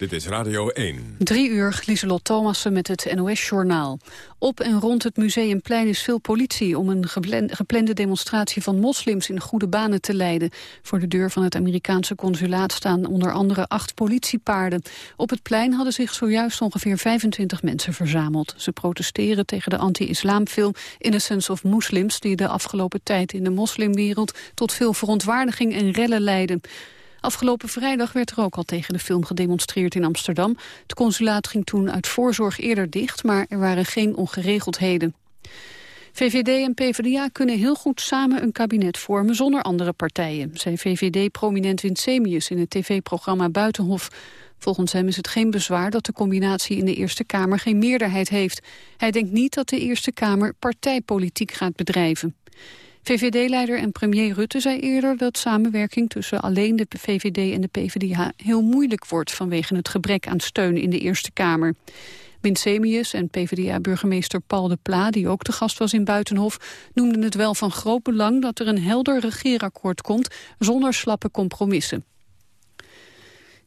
Dit is Radio 1. Drie uur, Lieselot Thomassen met het NOS-journaal. Op en rond het Museumplein is veel politie... om een geplande demonstratie van moslims in goede banen te leiden. Voor de deur van het Amerikaanse consulaat staan onder andere acht politiepaarden. Op het plein hadden zich zojuist ongeveer 25 mensen verzameld. Ze protesteren tegen de anti-islamfilm Innocence of Muslims... die de afgelopen tijd in de moslimwereld tot veel verontwaardiging en rellen leidde. Afgelopen vrijdag werd er ook al tegen de film gedemonstreerd in Amsterdam. Het consulaat ging toen uit voorzorg eerder dicht, maar er waren geen ongeregeldheden. VVD en PvdA kunnen heel goed samen een kabinet vormen zonder andere partijen, zei VVD-prominent Winsemius in het tv-programma Buitenhof. Volgens hem is het geen bezwaar dat de combinatie in de Eerste Kamer geen meerderheid heeft. Hij denkt niet dat de Eerste Kamer partijpolitiek gaat bedrijven. VVD-leider en premier Rutte zei eerder dat samenwerking tussen alleen de VVD en de PvdA heel moeilijk wordt vanwege het gebrek aan steun in de Eerste Kamer. Winsemius en PvdA-burgemeester Paul de Pla, die ook te gast was in Buitenhof, noemden het wel van groot belang dat er een helder regeerakkoord komt zonder slappe compromissen.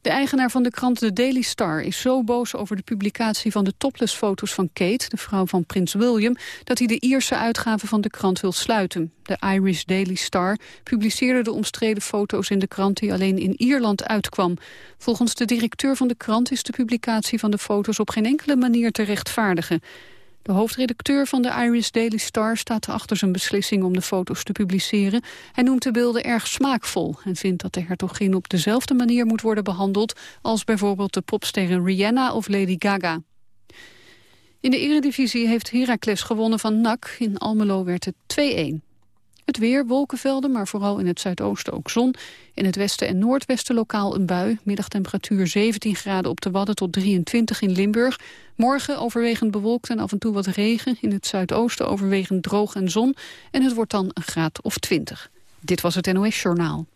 De eigenaar van de krant The Daily Star is zo boos over de publicatie van de topless-foto's van Kate, de vrouw van prins William, dat hij de Ierse uitgave van de krant wil sluiten. De Irish Daily Star publiceerde de omstreden foto's in de krant die alleen in Ierland uitkwam. Volgens de directeur van de krant is de publicatie van de foto's op geen enkele manier te rechtvaardigen. De hoofdredacteur van de Irish Daily Star staat achter zijn beslissing om de foto's te publiceren. Hij noemt de beelden erg smaakvol en vindt dat de hertogin op dezelfde manier moet worden behandeld als bijvoorbeeld de popsterren Rihanna of Lady Gaga. In de eredivisie heeft Heracles gewonnen van NAC. In Almelo werd het 2-1. Het weer, wolkenvelden, maar vooral in het zuidoosten ook zon. In het westen en noordwesten lokaal een bui. Middagtemperatuur 17 graden op de Wadden tot 23 in Limburg. Morgen overwegend bewolkt en af en toe wat regen. In het zuidoosten overwegend droog en zon. En het wordt dan een graad of 20. Dit was het NOS Journaal.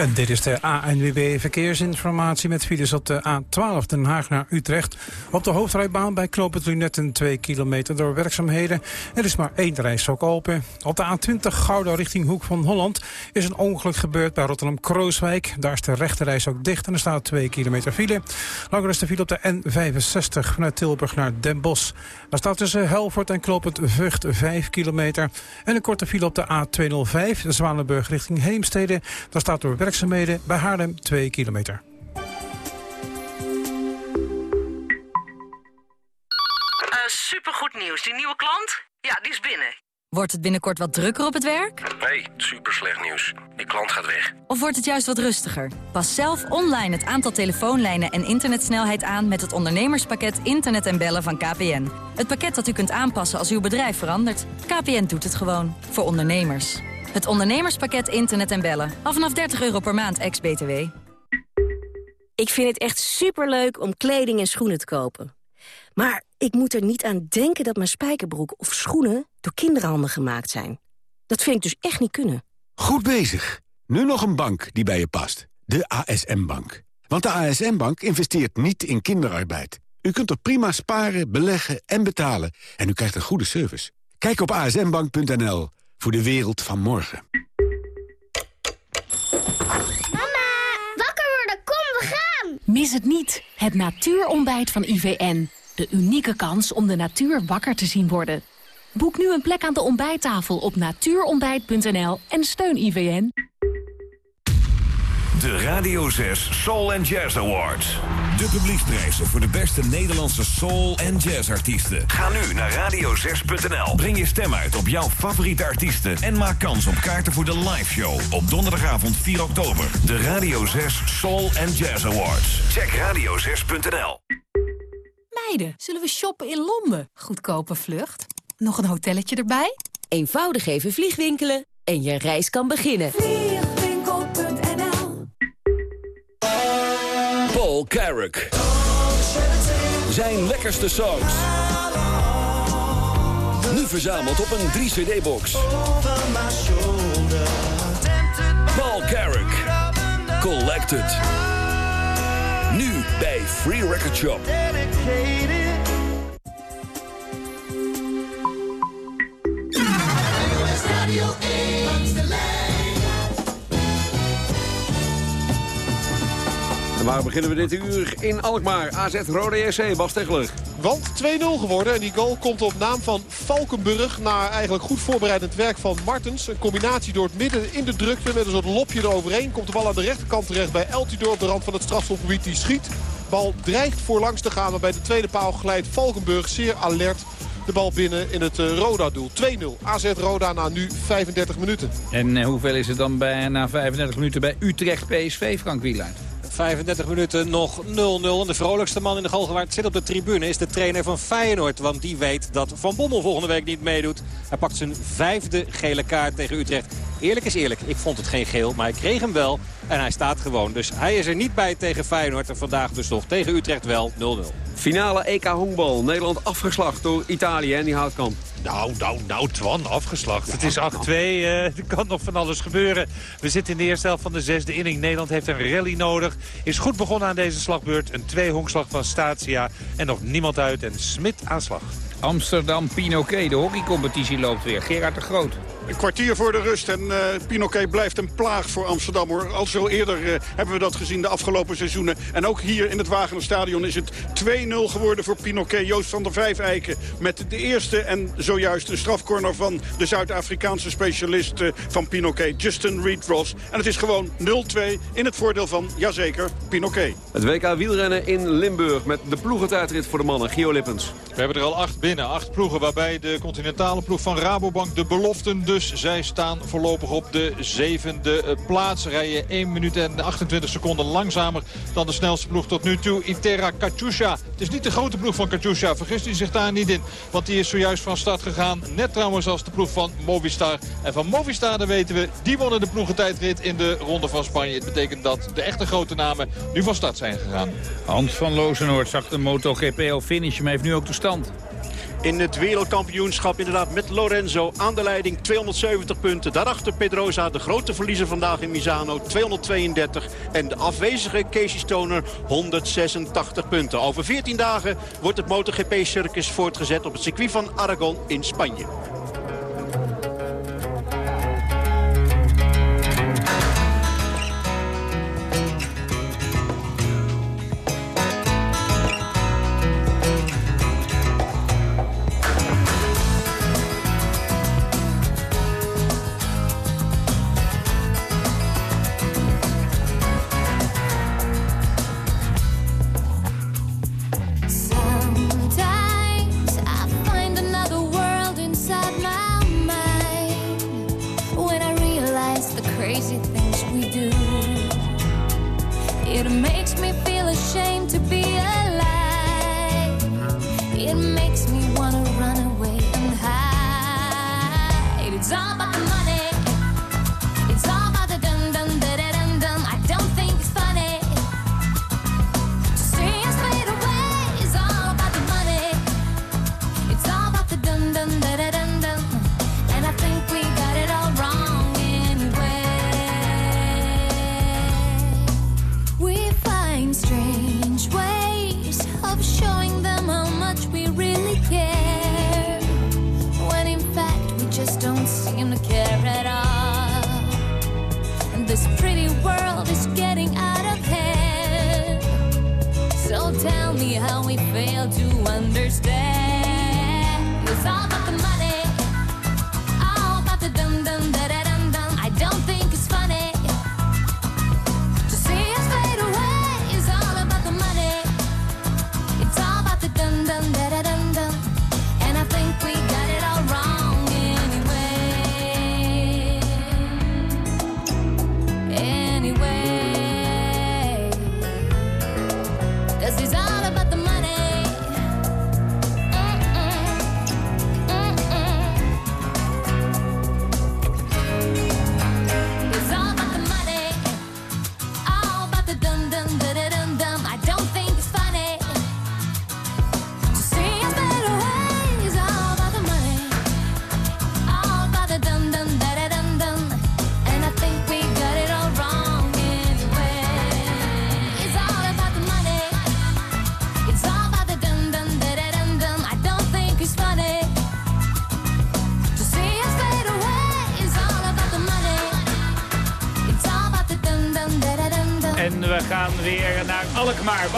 En dit is de ANWB Verkeersinformatie met files op de A12 Den Haag naar Utrecht. Op de hoofdrijbaan bij knooppunt Lunetten 2 kilometer door werkzaamheden. Er is maar één rijstrook open. Op de A20 Gouda richting Hoek van Holland is een ongeluk gebeurd bij Rotterdam-Krooswijk. Daar is de rechterreis ook dicht en er staat 2 kilometer file. Langer is de file op de N65 vanuit Tilburg naar Den Bosch. Daar staat tussen Helvoort en knooppunt Vught 5 kilometer. En een korte file op de A205 Zwanenburg richting Heemstede. Daar staat door werkzaamheden bij Haarlem 2 kilometer. Uh, supergoed nieuws. Die nieuwe klant? Ja, die is binnen. Wordt het binnenkort wat drukker op het werk? Nee, super slecht nieuws. Die klant gaat weg. Of wordt het juist wat rustiger? Pas zelf online het aantal telefoonlijnen en internetsnelheid aan... met het ondernemerspakket Internet en Bellen van KPN. Het pakket dat u kunt aanpassen als uw bedrijf verandert. KPN doet het gewoon. Voor ondernemers. Het ondernemerspakket internet en bellen. Af vanaf 30 euro per maand, ex-BTW. Ik vind het echt superleuk om kleding en schoenen te kopen. Maar ik moet er niet aan denken dat mijn spijkerbroek of schoenen... door kinderhanden gemaakt zijn. Dat vind ik dus echt niet kunnen. Goed bezig. Nu nog een bank die bij je past. De ASM-bank. Want de ASM-bank investeert niet in kinderarbeid. U kunt er prima sparen, beleggen en betalen. En u krijgt een goede service. Kijk op asmbank.nl voor de wereld van morgen. Mama, wakker worden, kom, we gaan! Mis het niet, het natuurontbijt van IVN. De unieke kans om de natuur wakker te zien worden. Boek nu een plek aan de ontbijttafel op natuurontbijt.nl en steun IVN. De Radio 6 Soul and Jazz Awards. De publieksprijzen voor de beste Nederlandse soul- en jazzartiesten. Ga nu naar radio6.nl. Breng je stem uit op jouw favoriete artiesten... en maak kans op kaarten voor de live show op donderdagavond 4 oktober. De Radio 6 Soul and Jazz Awards. Check radio6.nl. Meiden, zullen we shoppen in Londen? Goedkope vlucht. Nog een hotelletje erbij? Eenvoudig even vliegwinkelen en je reis kan beginnen. Paul Carrick. Zijn lekkerste songs. Nu verzameld op een 3-cd-box. Paul Carrick. Collected. Nu bij Free Record Shop. En waar beginnen we dit uur? In Alkmaar, AZ Rode JC, Bas Tegeler. Want 2-0 geworden en die goal komt op naam van Valkenburg... na eigenlijk goed voorbereidend werk van Martens. Een combinatie door het midden in de drukte met een soort lopje eroverheen. Komt de bal aan de rechterkant terecht bij Eltidoor op de rand van het strafschopgebied. Die schiet. Bal dreigt voorlangs te gaan, maar bij de tweede paal glijdt Valkenburg zeer alert de bal binnen in het uh, Roda-doel. 2-0. AZ Roda na nu 35 minuten. En uh, hoeveel is het dan bij, na 35 minuten bij Utrecht PSV, Frank Wieland? 35 minuten nog 0-0. En de vrolijkste man in de Galgenwaard zit op de tribune. Is de trainer van Feyenoord. Want die weet dat Van Bommel volgende week niet meedoet. Hij pakt zijn vijfde gele kaart tegen Utrecht. Eerlijk is eerlijk. Ik vond het geen geel. Maar ik kreeg hem wel. En hij staat gewoon. Dus hij is er niet bij tegen Feyenoord. En vandaag dus nog tegen Utrecht wel 0-0. Finale EK honkbal. Nederland afgeslacht door Italië en die houtkamp. Nou, nou, nou, Twan, afgeslacht. Het is 8-2, uh, er kan nog van alles gebeuren. We zitten in de eerste helft van de zesde inning. Nederland heeft een rally nodig. Is goed begonnen aan deze slagbeurt. Een twee-honkslag van Statia. En nog niemand uit. En Smit aan slag. Amsterdam Pinoquet, de hockeycompetitie loopt weer. Gerard de Groot. Een kwartier voor de rust en uh, Pinoquet blijft een plaag voor Amsterdam. Hoor. Al zo eerder uh, hebben we dat gezien de afgelopen seizoenen. En ook hier in het Wagenerstadion is het 2-0 geworden voor Pinoquet. Joost van der Vijfeiken met de eerste en zojuist een strafcorner van de Zuid-Afrikaanse specialist uh, van Pinoquet, Justin Reed Ross. En het is gewoon 0-2 in het voordeel van, jazeker, Pinoquet. Het WK wielrennen in Limburg met de ploegentijdrit voor de mannen. Gio Lippens. We hebben er al acht binnen, acht ploegen waarbij de continentale ploeg van Rabobank de beloften dus zij staan voorlopig op de zevende plaats. Rijden 1 minuut en 28 seconden langzamer dan de snelste ploeg tot nu toe. Iterra Katusha. Het is niet de grote ploeg van Katusha. Vergist u zich daar niet in. Want die is zojuist van start gegaan. Net trouwens als de ploeg van Movistar. En van Movistar, dan weten we, die wonnen de ploegentijdrit in de Ronde van Spanje. Het betekent dat de echte grote namen nu van start zijn gegaan. Hans van Lozenoord zag de MotoGP al finishen, maar heeft nu ook de stand in het wereldkampioenschap. Inderdaad met Lorenzo aan de leiding 270 punten. Daarachter Pedrosa, de grote verliezer vandaag in Misano, 232. En de afwezige Casey Stoner, 186 punten. Over 14 dagen wordt het MotoGP-circus voortgezet op het circuit van Aragon in Spanje.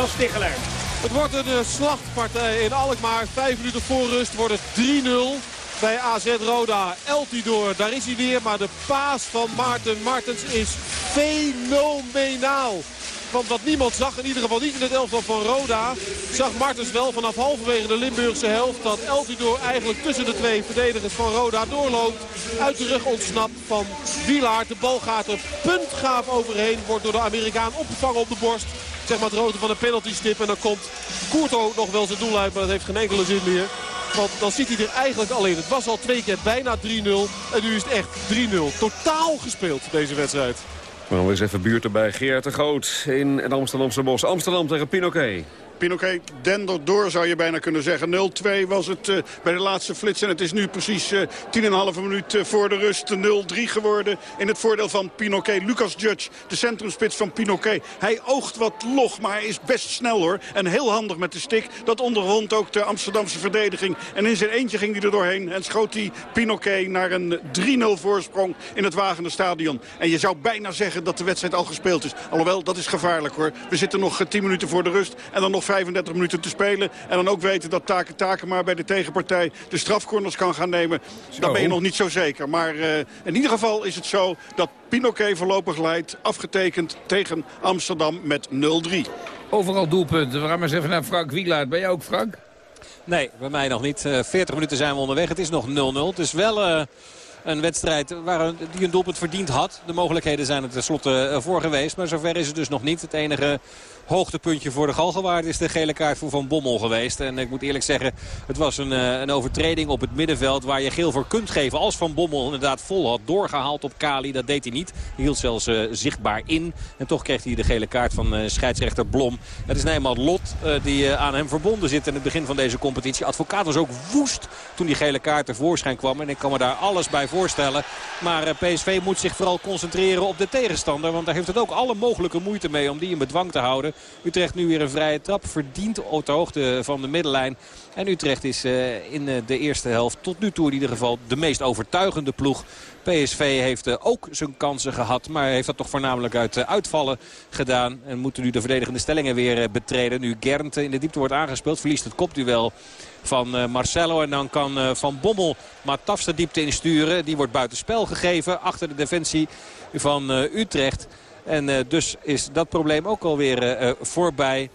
Het wordt een uh, slachtpartij in Alkmaar. Vijf minuten voor rust wordt het 3-0 bij AZ Roda. Eltidoor, daar is hij weer. Maar de paas van Maarten Martens is fenomenaal. Want wat niemand zag, in ieder geval niet in het elftal van Roda... zag Martens wel vanaf halverwege de Limburgse helft... dat Eltidoor eigenlijk tussen de twee verdedigers van Roda doorloopt. Uit de rug ontsnapt van Wielaert. De bal gaat er puntgaaf overheen. Wordt door de Amerikaan opgevangen op de borst. Zeg maar het rode van de penaltystip. En dan komt Courto nog wel zijn doel uit. Maar dat heeft geen enkele zin meer. Want dan ziet hij er eigenlijk al in. Het was al twee keer bijna 3-0. En nu is het echt 3-0. Totaal gespeeld deze wedstrijd. We gaan eens even buurten bij Geert de Groot in het Amsterdamse Bos. Amsterdam tegen Pinoquet. Pinoquet dender door zou je bijna kunnen zeggen. 0-2 was het uh, bij de laatste flits. En het is nu precies uh, 10,5 minuut uh, voor de rust 0-3 geworden. In het voordeel van Pinoquet. Lucas Judge, de centrumspits van Pinoquet. Hij oogt wat log, maar hij is best snel hoor. En heel handig met de stick. Dat onderwond ook de Amsterdamse verdediging. En in zijn eentje ging hij er doorheen. En schoot hij Pinoquet naar een 3-0 voorsprong in het Wagende stadion. En je zou bijna zeggen dat de wedstrijd al gespeeld is. Alhoewel, dat is gevaarlijk hoor. We zitten nog 10 minuten voor de rust. En dan nog 35 minuten te spelen. En dan ook weten dat Taken Taken maar bij de tegenpartij de strafcorners kan gaan nemen. Dan ben je nog niet zo zeker. Maar uh, in ieder geval is het zo dat Pinoquet voorlopig leidt. Afgetekend tegen Amsterdam met 0-3. Overal doelpunten. We gaan maar eens even naar Frank Wielaert. Ben jij ook Frank? Nee, bij mij nog niet. Uh, 40 minuten zijn we onderweg. Het is nog 0-0. Het is wel... Uh... Een wedstrijd waar, die een doelpunt verdiend had. De mogelijkheden zijn er tenslotte voor geweest. Maar zover is het dus nog niet. Het enige hoogtepuntje voor de Galgenwaard is de gele kaart voor Van Bommel geweest. En ik moet eerlijk zeggen, het was een, een overtreding op het middenveld waar je geel voor kunt geven. Als Van Bommel inderdaad vol had doorgehaald op Kali, dat deed hij niet. Hij hield zelfs uh, zichtbaar in. En toch kreeg hij de gele kaart van uh, scheidsrechter Blom. Het is eenmaal Lot die aan hem verbonden zit in het begin van deze competitie. Advocaat was ook woest toen die gele kaart tevoorschijn kwam. En ik kan me daar alles bij voorstellen. Maar PSV moet zich vooral concentreren op de tegenstander. Want daar heeft het ook alle mogelijke moeite mee om die in bedwang te houden. Utrecht nu weer een vrije trap. Verdient op de hoogte van de middenlijn. En Utrecht is uh, in de eerste helft tot nu toe in ieder geval de meest overtuigende ploeg. PSV heeft uh, ook zijn kansen gehad. Maar heeft dat toch voornamelijk uit uitvallen gedaan. En moeten nu de verdedigende stellingen weer betreden. Nu Gernt in de diepte wordt aangespeeld. Verliest het kopduel van Marcelo. En dan kan Van Bommel Matafs de diepte insturen. Die wordt buitenspel gegeven achter de defensie van Utrecht. En uh, dus is dat probleem ook alweer uh, voorbij.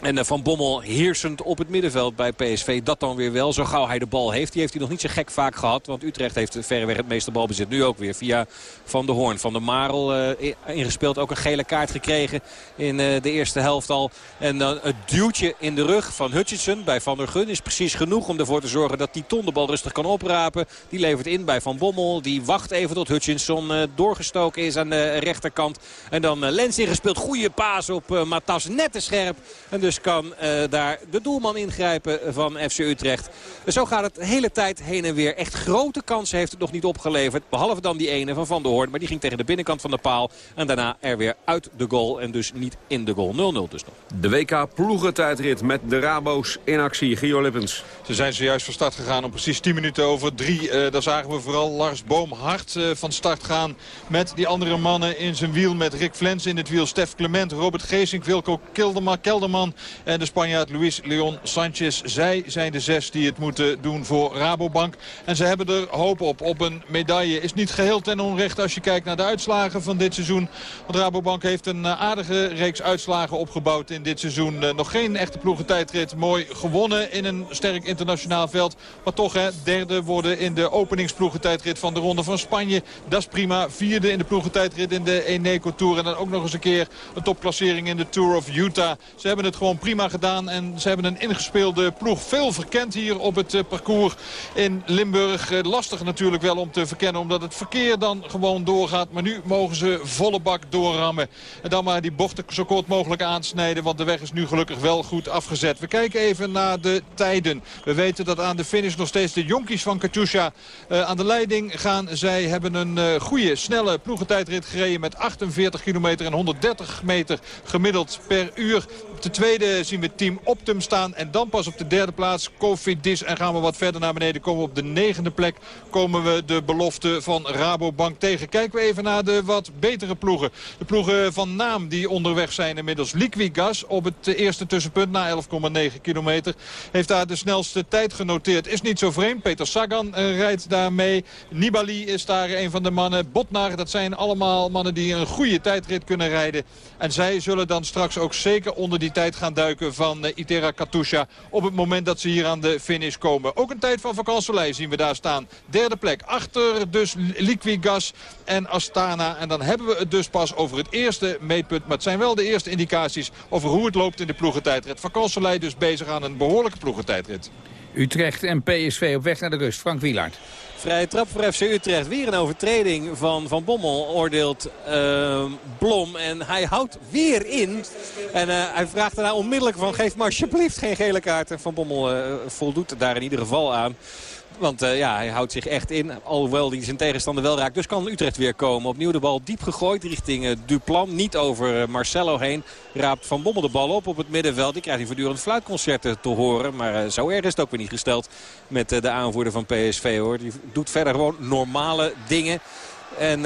En Van Bommel heersend op het middenveld bij PSV. Dat dan weer wel. Zo gauw hij de bal heeft. Die heeft hij nog niet zo gek vaak gehad. Want Utrecht heeft verreweg het meeste balbezit. Nu ook weer via Van der Hoorn. Van der Marel uh, ingespeeld. Ook een gele kaart gekregen in uh, de eerste helft al. En dan het duwtje in de rug van Hutchinson bij Van der Gun is precies genoeg om ervoor te zorgen dat die Ton de bal rustig kan oprapen. Die levert in bij Van Bommel. Die wacht even tot Hutchinson doorgestoken is aan de rechterkant. En dan Lens ingespeeld. Goede paas op Matas. Net te scherp. En dus kan uh, daar de doelman ingrijpen van FC Utrecht. Zo gaat het de hele tijd heen en weer. Echt grote kansen heeft het nog niet opgeleverd. Behalve dan die ene van Van der Hoorn. Maar die ging tegen de binnenkant van de paal. En daarna er weer uit de goal. En dus niet in de goal. 0-0 dus nog. De WK ploegentijdrit met de Rabo's in actie. Gio Lippens. Ze zijn zojuist van start gegaan om precies 10 minuten over 3. Uh, daar zagen we vooral Lars Boom hard uh, van start gaan. Met die andere mannen in zijn wiel. Met Rick Flens in het wiel. Stef Clement, Robert Geesink, Wilco Kelderman, Kelderman en de Spanjaard Luis Leon Sanchez. Zij zijn de zes die het moeten doen voor Rabobank. En ze hebben er hoop op. Op een medaille is niet geheel ten onrechte als je kijkt naar de uitslagen van dit seizoen. Want Rabobank heeft een aardige reeks uitslagen opgebouwd in dit seizoen. Nog geen echte ploegentijdrit. Mooi gewonnen in een sterk internationaal veld. Maar toch hè, derde worden in de openingsploegentijdrit van de Ronde van Spanje. Dat is prima. Vierde in de ploegentijdrit in de Eneco Tour. En dan ook nog eens een keer een topklassering in de Tour of Utah. Ze hebben het gewoon prima gedaan. En ze hebben een ingespeelde ploeg. Veel verkend hier op het uh, parcours in Limburg. Uh, lastig natuurlijk wel om te verkennen. Omdat het verkeer dan gewoon doorgaat. Maar nu mogen ze volle bak doorrammen. En dan maar die bochten zo kort mogelijk aansnijden. Want de weg is nu gelukkig wel goed afgezet. We kijken even naar de tijden. We weten dat aan de finish nog steeds de jonkies van Katusha uh, aan de leiding gaan. Zij hebben een goede, snelle ploegentijdrit gereden met 48 kilometer en 130 meter gemiddeld per uur. Op de tweede zien we Team Optum staan. En dan pas op de derde plaats Cofidis. En gaan we wat verder naar beneden komen op de negende plek. Komen we de belofte van Rabobank tegen. Kijken we even naar de wat betere ploegen. De ploegen van naam die onderweg zijn inmiddels. Liquigas op het eerste tussenpunt na 11,9 kilometer. Heeft daar de snelste tijd genoteerd. Is niet zo vreemd. Peter Sagan uh, rijdt daarmee. Nibali is daar een van de mannen. Botnar, dat zijn allemaal mannen die een goede tijdrit kunnen rijden. En zij zullen dan straks ook zeker onder die tijd gaan duiken van uh, Itera Katusha. Op het moment dat ze hier aan de finish komen. Ook een tijd van vakantielei zien we daar staan. Derde plek achter dus Liquigas en Astana. En dan hebben we het dus pas over het eerste meetpunt. Maar het zijn wel de eerste indicaties over hoe het loopt in de ploegentijdrit. Vakantielei dus bezig aan een behoorlijke ploegentijdrit. Utrecht en PSV op weg naar de rust. Frank Wielaert. Vrije trap voor FC Utrecht. Weer een overtreding van Van Bommel, oordeelt uh, Blom. En hij houdt weer in. En uh, hij vraagt daarna onmiddellijk van geef maar alsjeblieft geen gele kaart. En Van Bommel uh, voldoet daar in ieder geval aan. Want uh, ja, hij houdt zich echt in. Alhoewel hij zijn tegenstander wel raakt. Dus kan Utrecht weer komen. Opnieuw de bal diep gegooid richting uh, Duplan. Niet over uh, Marcelo heen. Raapt Van Bommel de bal op op het middenveld. Die krijgt hij voortdurend fluitconcerten te horen. Maar zo erg is het ook weer niet gesteld met de aanvoerder van PSV hoor. Die doet verder gewoon normale dingen. En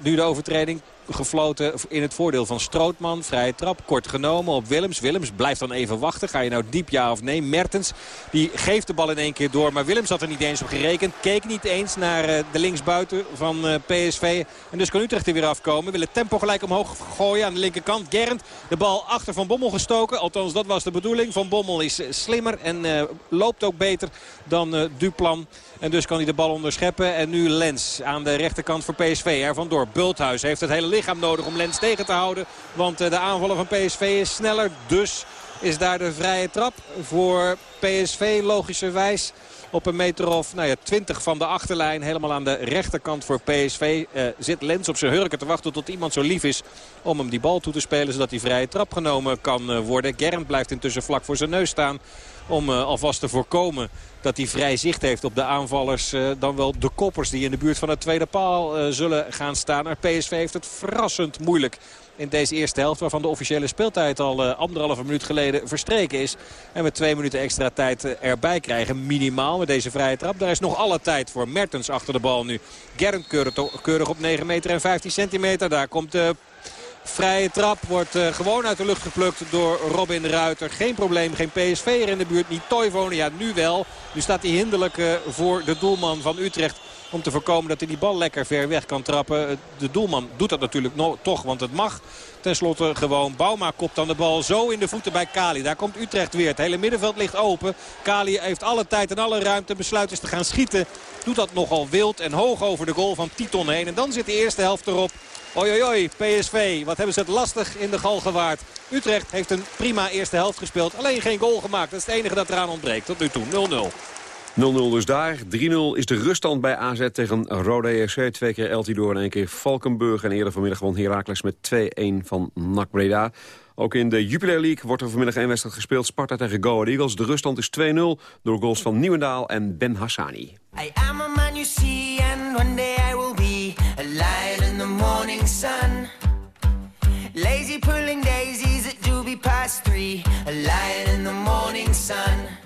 nu de overtreding gefloten in het voordeel van Strootman. Vrije trap, kort genomen op Willems. Willems blijft dan even wachten. Ga je nou diep ja of nee? Mertens die geeft de bal in één keer door. Maar Willems had er niet eens op gerekend. Keek niet eens naar de linksbuiten van PSV. En dus kan Utrecht er weer afkomen. Wil het tempo gelijk omhoog gooien aan de linkerkant. Gernd de bal achter Van Bommel gestoken. Althans dat was de bedoeling. Van Bommel is slimmer en loopt ook beter dan uh, Duplan. En dus kan hij de bal onderscheppen. En nu Lens aan de rechterkant voor PSV. Er vandoor. Bulthuis heeft het hele lichaam nodig om Lens tegen te houden. Want de aanvaller van PSV is sneller. Dus is daar de vrije trap voor PSV logischerwijs. Op een meter of nou ja, 20 van de achterlijn. Helemaal aan de rechterkant voor PSV. Uh, zit Lens op zijn hurken te wachten tot iemand zo lief is om hem die bal toe te spelen. Zodat die vrije trap genomen kan uh, worden. Gernd blijft intussen vlak voor zijn neus staan. Om uh, alvast te voorkomen dat hij vrij zicht heeft op de aanvallers. Uh, dan wel de koppers die in de buurt van de tweede paal uh, zullen gaan staan. Maar PSV heeft het verrassend moeilijk in deze eerste helft. Waarvan de officiële speeltijd al uh, anderhalve minuut geleden verstreken is. En met twee minuten extra tijd uh, erbij krijgen. Minimaal met deze vrije trap. Daar is nog alle tijd voor Mertens achter de bal nu. Gernd keurig, op 9 meter en 15 centimeter. Daar komt de Vrije trap wordt uh, gewoon uit de lucht geplukt door Robin Ruiter. Geen probleem, geen PSV'er in de buurt. Niet Toivonen, ja nu wel. Nu staat hij hinderlijk voor de doelman van Utrecht. Om te voorkomen dat hij die bal lekker ver weg kan trappen. De doelman doet dat natuurlijk no toch, want het mag. Ten slotte gewoon Bouma kopt dan de bal zo in de voeten bij Kali. Daar komt Utrecht weer. Het hele middenveld ligt open. Kali heeft alle tijd en alle ruimte. Besluit is te gaan schieten. Doet dat nogal wild en hoog over de goal van Titon heen. En dan zit de eerste helft erop. Oi, PSV. Wat hebben ze het lastig in de gal gewaard. Utrecht heeft een prima eerste helft gespeeld. Alleen geen goal gemaakt. Dat is het enige dat eraan ontbreekt. Tot nu toe 0-0. 0-0 dus daar. 3-0 is de ruststand bij AZ tegen Rode ERC. Twee keer Eltidoor en één keer Valkenburg. En eerder vanmiddag won Heracles met 2-1 van NAC Breda. Ook in de Jupiler League wordt er vanmiddag één wedstrijd gespeeld. Sparta tegen Go Eagles. De ruststand is 2-0 door goals van Nieuwendaal en Ben Hassani. I am a man you see and one day I will be a lion in the morning sun. Lazy pulling daisies at doobie past three, a lion in the morning sun.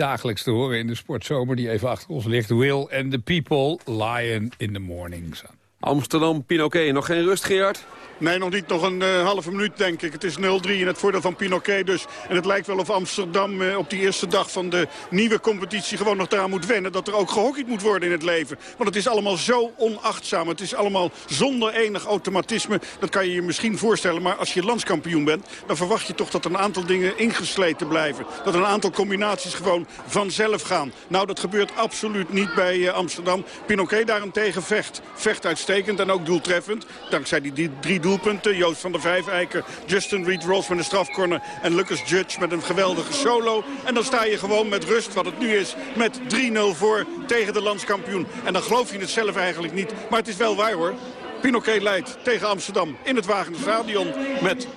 dagelijks te horen in de sportzomer die even achter ons ligt. Will and the People, Lion in the Morning Sun. Amsterdam, Pinoquet. Nog geen rust, Gerard? Nee, nog niet. Nog een eh, halve minuut, denk ik. Het is 0-3 in het voordeel van Pinoquet dus. En het lijkt wel of Amsterdam eh, op die eerste dag van de nieuwe competitie... gewoon nog eraan moet wennen dat er ook gehockeyd moet worden in het leven. Want het is allemaal zo onachtzaam. Het is allemaal zonder enig automatisme. Dat kan je je misschien voorstellen. Maar als je landskampioen bent, dan verwacht je toch dat een aantal dingen ingesleten blijven. Dat een aantal combinaties gewoon vanzelf gaan. Nou, dat gebeurt absoluut niet bij eh, Amsterdam. Pinoquet daarentegen vecht. Vecht uitstekend en ook doeltreffend. Dankzij die, die drie doelpunten. Joost van der Vijfeiker, Justin Reed-Ross met een strafcorner... en Lucas Judge met een geweldige solo. En dan sta je gewoon met rust, wat het nu is, met 3-0 voor tegen de landskampioen. En dan geloof je het zelf eigenlijk niet. Maar het is wel waar hoor. Pinoquet leidt tegen Amsterdam in het Wagener Stadion met 0-3.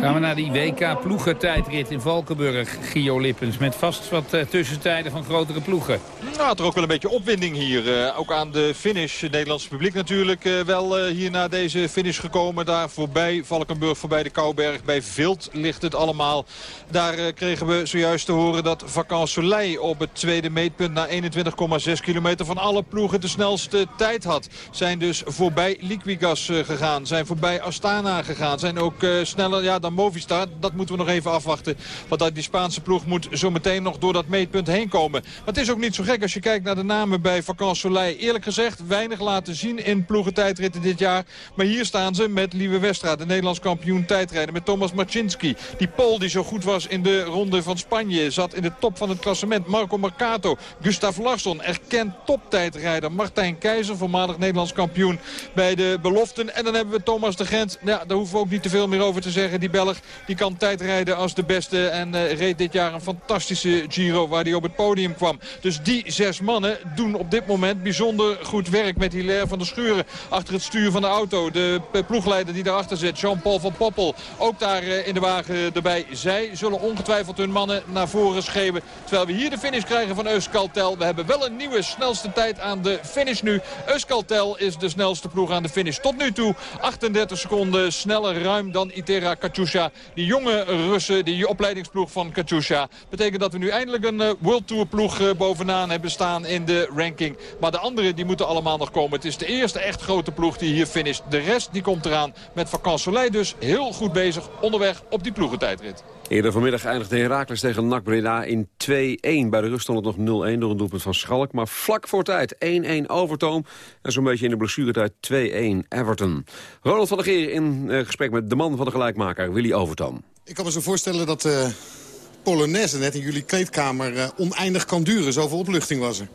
Gaan we naar die WK-ploegentijdrit in Valkenburg, Gio Lippens. Met vast wat eh, tussentijden van grotere ploegen. Nou, het er ook wel een beetje opwinding hier. eh, ook aan de finish. Het Nederlandse publiek natuurlijk eh, wel hier naar deze finish gekomen. Daar voorbij Valkenburg, voorbij de Kouberg. Bij Vilt ligt het allemaal. Daar kregen we zojuist te horen dat Vacan Soleil op het tweede meetpunt... na 21,6 kilometer van alle ploegen de snelste tijd had. Zijn dus voorbij Liquigas eh, gegaan. Zijn voorbij Astana gegaan. Zijn ook eh, sneller ja, dan Movistar. Dat moeten we nog even afwachten. Want die Spaanse ploeg moet zo meteen nog door dat meetpunt heen komen. Maar het is ook niet zo gek als je kijkt naar de namen bij Vacan Soleil. Eerlijk gezegd, weinig laten zien in ploegentijdritten dit jaar. Maar hier staan ze met Lieve Westra, de Nederlands kampioen tijdrijden. Met Thomas Marcinski. Die Pool die zo goed was in de ronde van Spanje. Zat in de top van het klassement. Marco Mercato, Gustav Larsson, erkend toptijdrijder. Martijn Keizer, voormalig Nederlands kampioen bij de beloften. En dan hebben we Thomas de Gent. Ja, daar hoeven we ook niet te veel meer over te zeggen. Die Belg die kan tijdrijden als de beste. En eh, reed dit jaar een fantastische Giro waar hij op het podium kwam. Dus die zes mannen doen op dit moment bijzonder goed werk met Hilaire van der Schuren. Achter het stuur van de auto. De ploegleider die daarachter zit, Jean-Paul van Poppel. Ook daar eh, in de wagen erbij. Zij zullen ongetwijfeld hun mannen naar voren schepen. Terwijl we hier de finish krijgen van Euskaltel. We hebben wel een nieuwe snelste tijd aan de finish nu. Euskaltel is de snelste ploeg aan de finish tot nu toe. 38 seconden sneller ruim dan Itera Katusha. Die jonge Russen, die opleidingsploeg van Katusha. Betekent dat we nu eindelijk een eh, World Tour ploeg eh, bovenaan hebben staan in de ranking. Maar de anderen die moeten allemaal nog komen. Het is de eerste echt grote ploeg die hier finisht. De rest die komt eraan met Vacan Soleil dus heel goed bezig onderweg op die ploegentijdrit. Eerder vanmiddag eindigde Herakles tegen NAC Breda in 2-1. Bij de rust stond het nog 0-1 door een doelpunt van Schalk. Maar vlak voor tijd 1-1 Overtoom. En zo'n beetje in de blessuretijd 2-1 Everton. Ronald van der Geer in eh, gesprek met de man van de gelijkmaker, Willy Overtoom. Ik kan me zo voorstellen dat de Polonaise net in jullie kleedkamer eh, oneindig kan duren. Zoveel opluchting was er.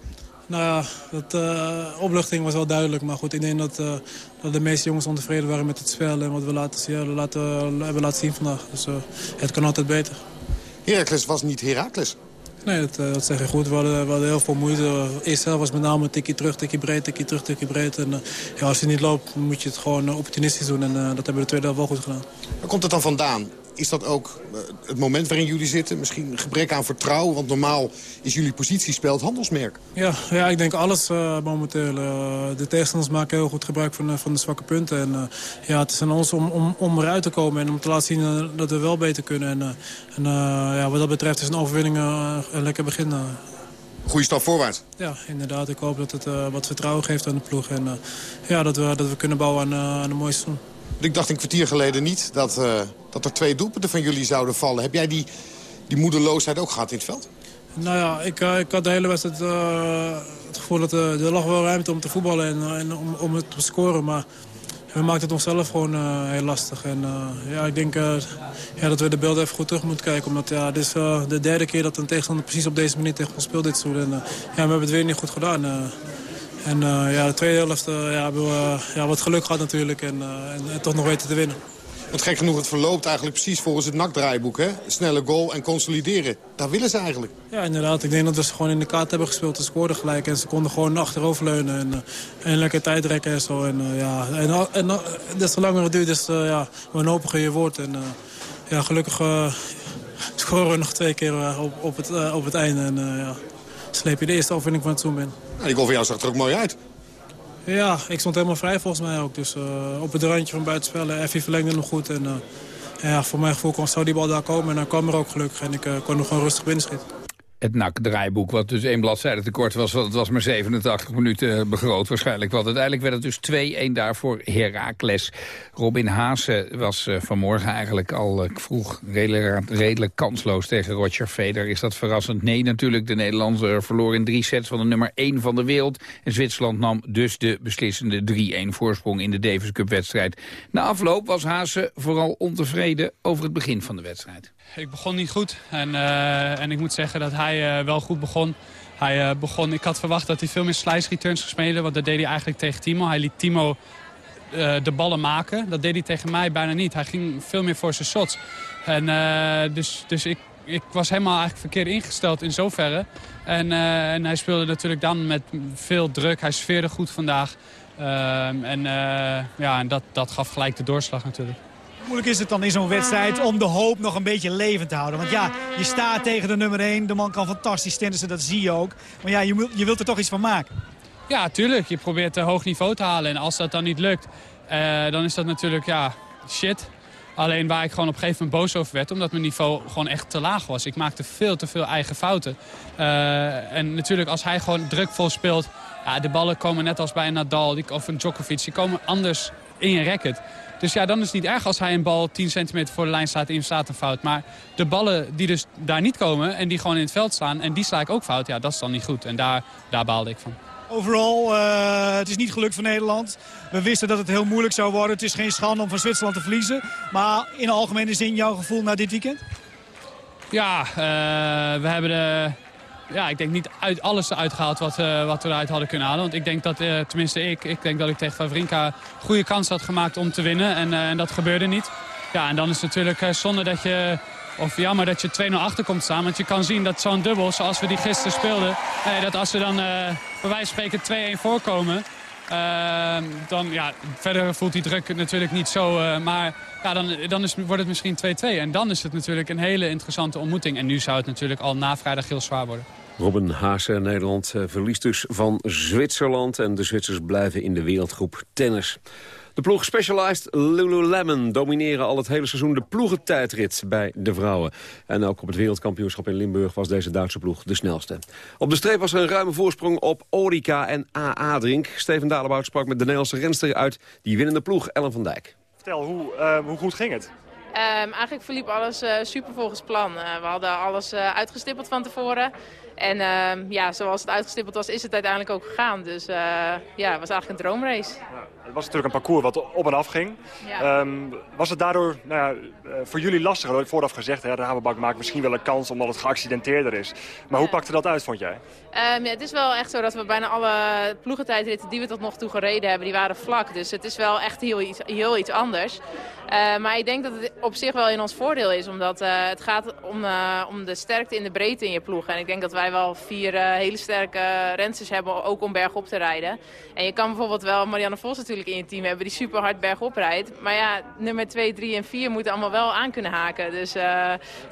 Nou ja, dat, uh, opluchting was wel duidelijk. Maar goed, ik denk dat, uh, dat de meeste jongens ontevreden waren met het spel... en wat we laten zien, laten, hebben laten zien vandaag. Dus uh, het kan altijd beter. Heracles was niet Heracles. Nee, dat, dat zeg je goed. We hadden, we hadden heel veel moeite. Eerst zelf was met name een tikje terug, tikje breed, tikje terug, tikje breed. En, ja, als je niet loopt, moet je het gewoon opportunistisch doen. En dat hebben we de tweede helft wel goed gedaan. Waar komt het dan vandaan? Is dat ook eh, het moment waarin jullie zitten? Misschien een gebrek aan vertrouwen? Want normaal is jullie positiespel het handelsmerk. Ja, ja ik denk alles uh, momenteel. Uh, de tegenstanders maken heel goed gebruik van, van de zwakke punten. En ja, het is aan ons om, om, om eruit te komen en om te laten zien dat we wel beter kunnen. En, en ja, wat dat betreft is een overwinning een lekker begin. Goede stap voorwaarts. Ja, inderdaad. Ik hoop dat het wat vertrouwen geeft aan de ploeg. En ja, dat, we, dat we kunnen bouwen aan, aan een seizoen. Ik dacht een kwartier geleden niet dat, uh, dat er twee doelpunten van jullie zouden vallen. Heb jij die, die moedeloosheid ook gehad in het veld? Nou ja, ik, uh, ik had de hele wedstrijd uh, het gevoel dat er lag wel ruimte om te voetballen en, en om, om het te scoren. Maar we maakten het onszelf gewoon heel lastig. En ja, ik denk ja, dat we de beelden even goed terug moeten kijken. Omdat ja, dit is de derde keer dat een tegenstander precies op deze manier tegen ons speelt dit seizoen. En ja, we hebben het weer niet goed gedaan. En uh, ja, de tweede helft uh, ja, hebben we ja, wat geluk gehad natuurlijk en, en, en, toch nog weten te winnen. Want gek genoeg, het verloopt eigenlijk precies volgens het NAC-draaiboek. Hè? Snelle goal en consolideren. Daar willen ze eigenlijk. Ja, inderdaad. Ik denk dat we ze gewoon in de kaart hebben gespeeld. Ze scoorden gelijk en ze konden gewoon achteroverleunen. En, en lekker tijd rekken en zo. En, ja, en, en des te langer het duurt, des te ja, wanhopiger je wordt. En ja, gelukkig scoren we nog twee keer op, op, het, op het einde. En, ja, sleep je de eerste overwinning van het Zoom in. Nou, die goal van jou zag er ook mooi uit. Ja, ik stond helemaal vrij volgens mij ook. Dus uh, op het randje van buitenspelen. Effie verlengde nog goed. En uh, ja, voor mijn gevoel kon, zou die bal daar komen. En dan kwam er ook gelukkig. En ik uh, kon nog gewoon rustig binnenschieten het NAC-draaiboek, wat dus één bladzijde tekort was. Want het was maar 87 minuten begroot waarschijnlijk. Want uiteindelijk werd het dus 2-1 daarvoor Heracles. Robin Haase was uh, vanmorgen eigenlijk al uh, vroeg redelijk, kansloos tegen Roger Federer. Is dat verrassend? Nee, natuurlijk. De Nederlander verloor in drie sets van de nummer 1 van de wereld. En Zwitserland nam dus de beslissende 3-1 voorsprong in de Davis Cup-wedstrijd. Na afloop was Haase vooral ontevreden over het begin van de wedstrijd. Ik begon niet goed en, uh, en ik moet zeggen dat hij uh, wel goed begon. Hij uh, begon, ik had verwacht dat hij veel meer slice returns spelen, want dat deed hij eigenlijk tegen Timo. Hij liet Timo de ballen maken, dat deed hij tegen mij bijna niet. Hij ging veel meer voor zijn shots. En, dus dus ik, ik was helemaal eigenlijk verkeerd ingesteld in zoverre. En, en hij speelde natuurlijk dan met veel druk, hij sfeerde goed vandaag. Ehm, en ja, en dat, dat gaf gelijk de doorslag natuurlijk. Moeilijk is het dan in zo'n wedstrijd om de hoop nog een beetje levend te houden? Want ja, je staat tegen de nummer 1. De man kan fantastisch tennissen, dat zie je ook. Maar ja, je, je wilt er toch iets van maken. Ja, tuurlijk. Je probeert een hoog niveau te halen. En als dat dan niet lukt, uh, dan is dat natuurlijk, ja, shit. Alleen waar ik gewoon op een gegeven moment boos over werd... omdat mijn niveau gewoon echt te laag was. Ik maakte veel te veel eigen fouten. Uh, en natuurlijk, als hij gewoon drukvol speelt... Ja, de ballen komen net als bij een Nadal of een Djokovic... die komen anders in je racket. Dus ja, dan is het niet erg als hij een bal 10 centimeter voor de lijn staat en staat een fout. Maar de ballen die dus daar niet komen en die gewoon in het veld staan en die sla ik ook fout, ja, dat is dan niet goed. En daar, daar baalde ik van. Overal, uh, het is niet gelukt voor Nederland. We wisten dat het heel moeilijk zou worden. Het is geen schande om van Zwitserland te verliezen. Maar in algemene zin, jouw gevoel na dit weekend? Ja, uh, we hebben de, ja, ik denk niet uit alles uitgehaald wat, uh, wat we eruit hadden kunnen halen. Want ik denk dat, uh, tenminste ik, ik denk dat ik tegen Favrinka goede kans had gemaakt om te winnen. En, uh, en dat gebeurde niet. Ja, en dan is het natuurlijk zonde dat je, of jammer dat je 2-0 achter komt staan. Want je kan zien dat zo'n dubbel, zoals we die gisteren speelden, dat als we dan bij wijze van spreken 2-1 voorkomen... dan, ja, verder voelt die druk natuurlijk niet zo. maar ja, dan, dan is, wordt het misschien 2-2. En dan is het natuurlijk een hele interessante ontmoeting. En nu zou het natuurlijk al na vrijdag heel zwaar worden. Robin Haase, Nederland uh, verliest dus van Zwitserland. En de Zwitsers blijven in de wereldgroep tennis. De ploeg Specialized Lululemon domineren al het hele seizoen de ploegentijdrit bij de vrouwen. En ook op het wereldkampioenschap in Limburg was deze Duitse ploeg de snelste. Op de streep was er een ruime voorsprong op Orica en AA Drink. Steven Dalebout sprak met de Nederlandse renster uit die winnende ploeg, Ellen van Dijk. Vertel, hoe, uh, hoe goed ging het? Um, eigenlijk verliep alles uh, super volgens plan. Uh, we hadden alles uh, uitgestippeld van tevoren. En ehm, ja, zoals het uitgestippeld was, is het uiteindelijk ook gegaan. Dus ja, het was eigenlijk een droomrace. Ja, het was natuurlijk een parcours wat op en af ging. Ja. Um, was het daardoor nou ja, voor jullie lastiger? Ik vooraf gezegd, hè, de Rabobank maakt misschien wel een kans omdat het geaccidenteerder is. Maar hoe pakte dat uit, vond jij? Um, ja, het is wel echt zo dat we bijna alle ploegentijdritten die we tot nog toe gereden hebben, die waren vlak. Dus het is wel echt heel iets, heel iets anders. Uh, maar ik denk dat het op zich wel in ons voordeel is. Omdat het gaat om, om de sterkte in de breedte in je ploeg. En ik denk dat wij wel vier hele sterke rensters hebben, ook om bergop te rijden. En je kan bijvoorbeeld wel Marianne Vos natuurlijk in je team hebben... die super hard bergop rijdt. Maar ja, nummer 2, 3 en 4 moeten allemaal wel aan kunnen haken. Dus, het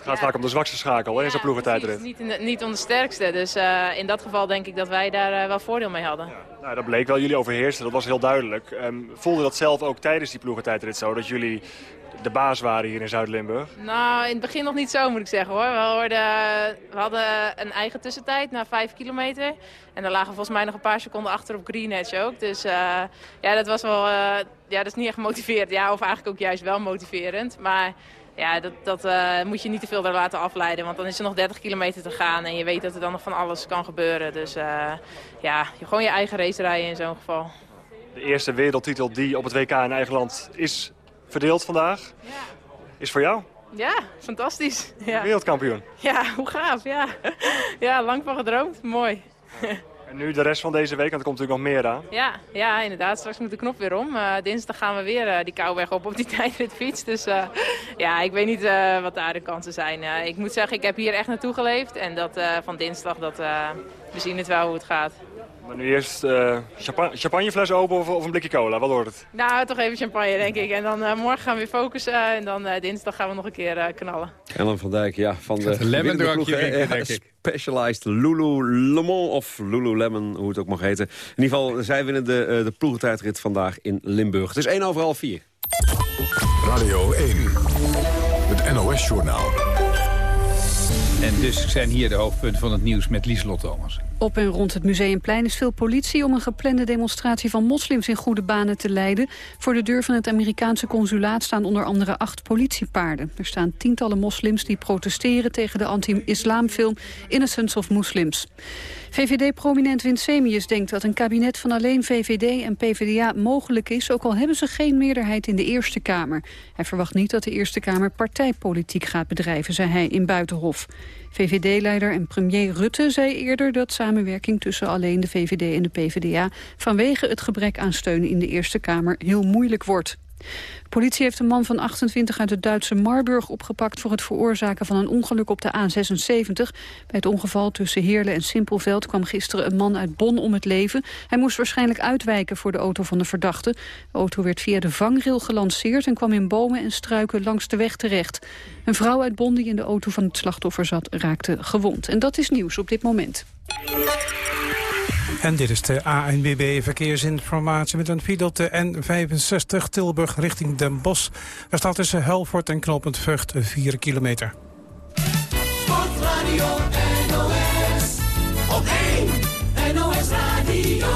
gaat ja, vaak om de zwakste schakel hè, in zo'n ploegentijdrit. Niet, niet, niet om de sterkste. Dus in dat geval denk ik dat wij daar wel voordeel mee hadden. Ja. Nou, dat bleek wel. Jullie overheersten, dat was heel duidelijk. Um, voelde dat zelf ook tijdens die ploegentijdrit zo? Dat jullie de baas waren hier in Zuid-Limburg? Nou, in het begin nog niet zo moet ik zeggen hoor. We, we hadden een eigen tussentijd na 5 kilometer. En daar lagen volgens mij nog een paar seconden achter op Green Edge ook. Dus uh, ja, dat was wel, uh, ja, dat is niet echt motiverend. Ja, of eigenlijk ook juist wel motiverend. Maar ja, dat, dat uh, moet je niet te veel daar laten afleiden. Want dan is er nog 30 kilometer te gaan en je weet dat er dan nog van alles kan gebeuren. Dus uh, ja, gewoon je eigen race rijden in zo'n geval. De eerste wereldtitel die op het WK in eigen land is verdeeld vandaag, ja. is voor jou? Ja, fantastisch. Ja. Wereldkampioen. Ja, hoe gaaf. Ja. ja, lang van gedroomd. Mooi. En nu de rest van deze week, want er komt natuurlijk nog meer aan. Ja, ja inderdaad. Straks moet de knop weer om. Uh, dinsdag gaan we weer uh, die kouweg op op die tijdritfiets. Dus uh, ja, ik weet niet wat daar de kansen zijn. ik moet zeggen, ik heb hier echt naartoe geleefd. En dat van dinsdag, dat, we zien het wel hoe het gaat. Maar nu eerst uh, champagne, champagnefles open of, of, een blikje cola? Wat wordt het? Nou, toch even champagne, denk ik. En dan uh, morgen gaan we weer focussen. En dan uh, dinsdag gaan we nog een keer knallen. Ellen van Dijk, ja, van de... Lemon drankje, denk ik. Specialized Lululemon of Lululemon, hoe het ook mag heten. In ieder geval, zij winnen de, de ploegentijdrit vandaag in Limburg. Het is 1 over half 4. Radio 1, het NOS-journaal. En dus zijn hier de hoofdpunten van het nieuws met Lieslot Thomas. Op en rond het Museumplein is veel politie om een geplande demonstratie van moslims in goede banen te leiden. Voor de deur van het Amerikaanse consulaat staan onder andere acht politiepaarden. Er staan tientallen moslims die protesteren tegen de anti-islamfilm Innocence of Muslims. VVD-prominent Winsemius denkt dat een kabinet van alleen VVD en PvdA mogelijk is... ook al hebben ze geen meerderheid in de Eerste Kamer. Hij verwacht niet dat de Eerste Kamer partijpolitiek gaat bedrijven, zei hij in Buitenhof. VVD-leider en premier Rutte zei eerder dat samenwerking tussen alleen de VVD en de PvdA... vanwege het gebrek aan steun in de Eerste Kamer heel moeilijk wordt. De politie heeft een man van 28 uit het Duitse Marburg opgepakt... voor het veroorzaken van een ongeluk op de A76. Bij het ongeval tussen Heerlen en Simpelveld kwam gisteren een man uit Bonn om het leven. Hij moest waarschijnlijk uitwijken voor de auto van de verdachte. De auto werd via de vangrail gelanceerd... en kwam in bomen en struiken langs de weg terecht. Een vrouw uit Bonn die in de auto van het slachtoffer zat raakte gewond. En dat is nieuws op dit moment. En dit is de ANWB Verkeersinformatie met een file op de N65 Tilburg richting Den Bosch. Er staat tussen Helvoort en Knopend Vught 4 kilometer. Sportradio NOS op 1 NOS Radio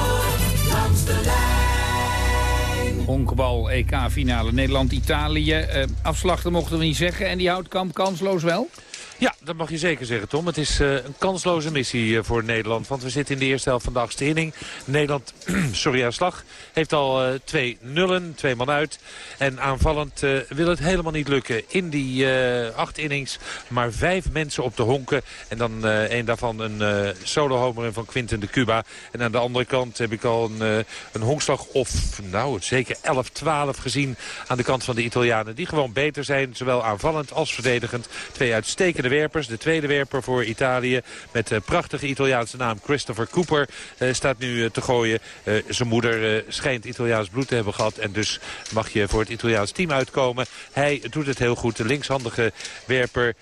langs de lijn. Honkbal EK-finale Nederland-Italië. Uh, afslachten mochten we niet zeggen. En die houdt kamp kansloos wel? Ja, dat mag je zeker zeggen, Tom. Het is uh, een kansloze missie uh, voor Nederland. Want we zitten in de eerste helft van de achtste inning. Nederland, sorry, aan slag, heeft al uh, twee nullen, twee man uit. En aanvallend wil het helemaal niet lukken. In die acht innings maar vijf mensen op de honken. En dan een daarvan een solo-homer van Quinten de Cuba. En aan de andere kant heb ik al een, een honkslag of, nou, zeker 11-12 gezien aan de kant van de Italianen. Die gewoon beter zijn, zowel aanvallend als verdedigend. Twee uitstekende de werpers. De tweede werper voor Italië met de prachtige Italiaanse naam Christopher Cooper uh, staat nu uh, te gooien. Zijn moeder schijnt Italiaans bloed te hebben gehad en dus mag je voor het Italiaans team uitkomen. Hij doet het heel goed. De linkshandige werper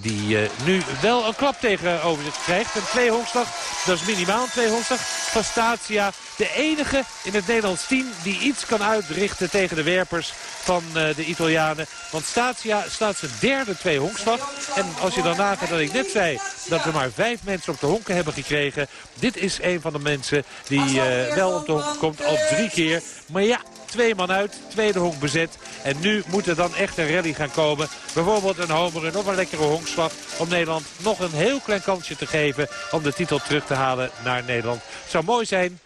die nu wel een klap tegenover zich krijgt. Een tweehongslag, dat is minimaal een tweehongslag van Statia. De enige in het Nederlands team die iets kan uitrichten tegen de werpers van de Italianen. Want Statia staat zijn derde tweehongslag. En als je dan nagaat dat ik net zei dat we maar vijf mensen op de honken hebben gekregen. Dit is een van de mensen die uh, wel op de honk komt al drie keer. Maar ja, twee man uit, tweede honk bezet. En nu moet er dan echt een rally gaan komen. Bijvoorbeeld een homer of een lekkere honkslag. Om Nederland nog een heel klein kansje te geven om de titel terug te halen naar Nederland. Het zou mooi zijn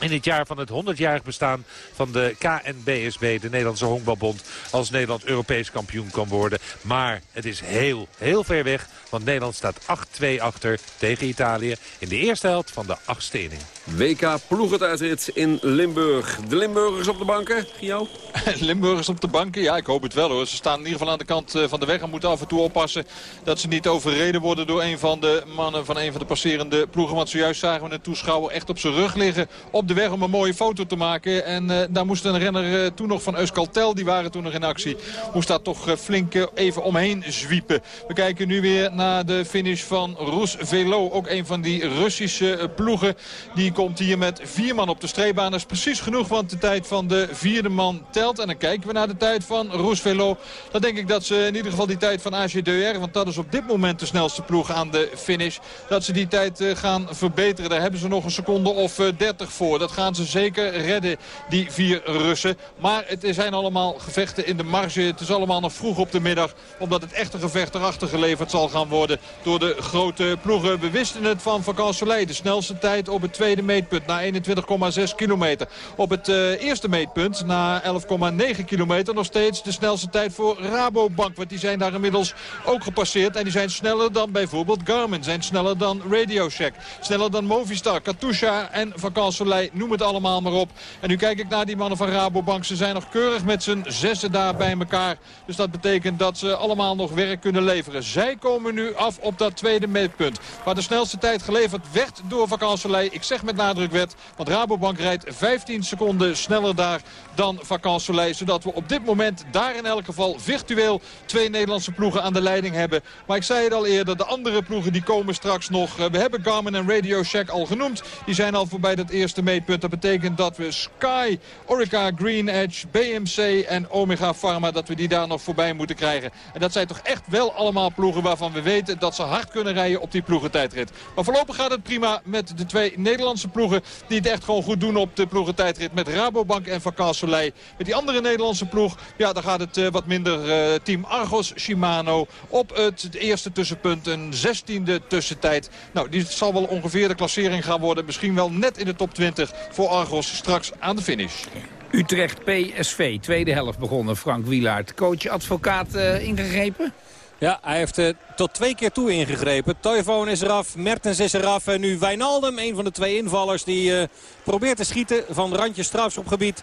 in het jaar van het 100-jarig bestaan van de KNBSB, de Nederlandse Honkbalbond, als Nederland Europees kampioen kan worden. Maar het is heel, heel ver weg, want Nederland staat 8-2 achter tegen Italië in de eerste helft van de achtste inning. WK ploegentijdrit in Limburg. De Limburgers op de banken, Gio? Limburgers op de banken? Ja, ik hoop het wel hoor. Ze staan in ieder geval aan de kant eh, van de weg en moeten af en toe oppassen dat ze niet overreden worden door een van de mannen van een van de passerende ploegen. Want zojuist zagen we een toeschouwer echt op zijn rug liggen op de weg om een mooie foto te maken. En uh, daar moest een renner uh, toen nog van Euskaltel, die waren toen nog in actie, moest daar toch uh, flink even omheen zwiepen. We kijken nu weer naar de finish van Roes Velo. Ook een van die Russische ploegen. Die komt hier met vier man op de streepbaan. Dat is precies genoeg, want de tijd van de vierde man telt. En dan kijken we naar de tijd van Roes Velo. Dan denk ik dat ze in ieder geval die tijd van AG2R, want dat is op dit moment de snelste ploeg aan de finish, dat ze die tijd gaan verbeteren. Daar hebben ze nog een seconde of 30 voor. Dat gaan ze zeker redden, die vier Russen. Maar het zijn allemaal gevechten in de marge. Het is allemaal nog vroeg op de middag. Omdat het echte gevecht erachter geleverd zal gaan worden door de grote ploegen. We wisten het van Vakant Soleil. De snelste tijd op het tweede meetpunt na 21,6 kilometer. Op het uh, eerste meetpunt na 11,9 kilometer nog steeds de snelste tijd voor Rabobank. Want die zijn daar inmiddels ook gepasseerd. En die zijn sneller dan bijvoorbeeld Garmin. Zijn sneller dan Radio Shack. Sneller dan Movistar, Katusha en Soleil. Noem het allemaal maar op. En nu kijk ik naar die mannen van Rabobank. Ze zijn nog keurig met z'n zessen daar bij elkaar. Dus dat betekent dat ze allemaal nog werk kunnen leveren. Zij komen nu af op dat tweede meetpunt. Waar de snelste tijd geleverd werd door Vakansolei. Ik zeg met nadruk werd. Want Rabobank rijdt 15 seconden sneller daar dan Vakansolei. Zodat we op dit moment daar in elk geval virtueel twee Nederlandse ploegen aan de leiding hebben. Maar ik zei het al eerder. De andere ploegen die komen straks nog. We hebben Garmin en Radio Shack al genoemd. Die zijn al voorbij dat eerste meetpunt. Dat betekent dat we Sky, Orica, Green Edge, BMC en Omega Pharma... dat we die daar nog voorbij moeten krijgen. En dat zijn toch echt wel allemaal ploegen waarvan we weten... dat ze hard kunnen rijden op die ploegentijdrit. Maar voorlopig gaat het prima met de twee Nederlandse ploegen... die het echt gewoon goed doen op de ploegentijdrit. Met Rabobank en Vakant Soleil. Met die andere Nederlandse ploeg, ja, daar gaat het uh, wat minder. Uh, team Argos Shimano op het eerste tussenpunt. Een zestiende tussentijd. Nou, die zal wel ongeveer de klassering gaan worden. Misschien wel net in de top 20 voor Argos straks aan de finish. Utrecht PSV, tweede helft begonnen. Frank Wielaert, coach, advocaat uh, ingegrepen? Ja, hij heeft uh, tot twee keer toe ingegrepen. Toivonen is eraf, Mertens is eraf. En nu Wijnaldum, een van de twee invallers die uh, probeert te schieten van randje strafschopgebied.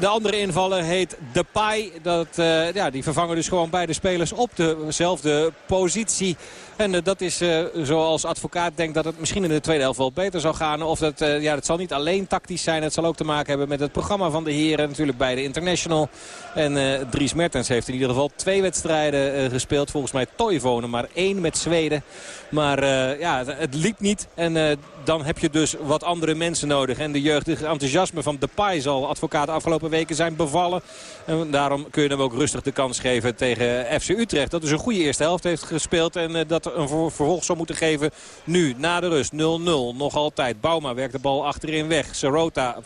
De andere invaller heet Depay. Dat, uh, ja, die vervangen dus gewoon beide spelers op dezelfde positie. En uh, dat is zoals advocaat denkt dat het misschien in de tweede helft wel beter zal gaan. Of dat, ja, het zal niet alleen tactisch zijn. Het zal ook te maken hebben met het programma van de heren. Natuurlijk bij de International. En Dries Mertens heeft in ieder geval twee wedstrijden gespeeld. Volgens mij Toivonen maar één met Zweden. Maar ja, het, liep niet. En dan heb je dus wat andere mensen nodig. En de jeugdige enthousiasme van Depay zal advocaat de afgelopen weken zijn bevallen. En daarom kun je hem ook rustig de kans geven tegen FC Utrecht. Dat dus een goede eerste helft heeft gespeeld. En dat een vervolg zou moeten geven nu, na de rust. 0-0, nog altijd. Bouma werkt de bal achterin weg. Sarota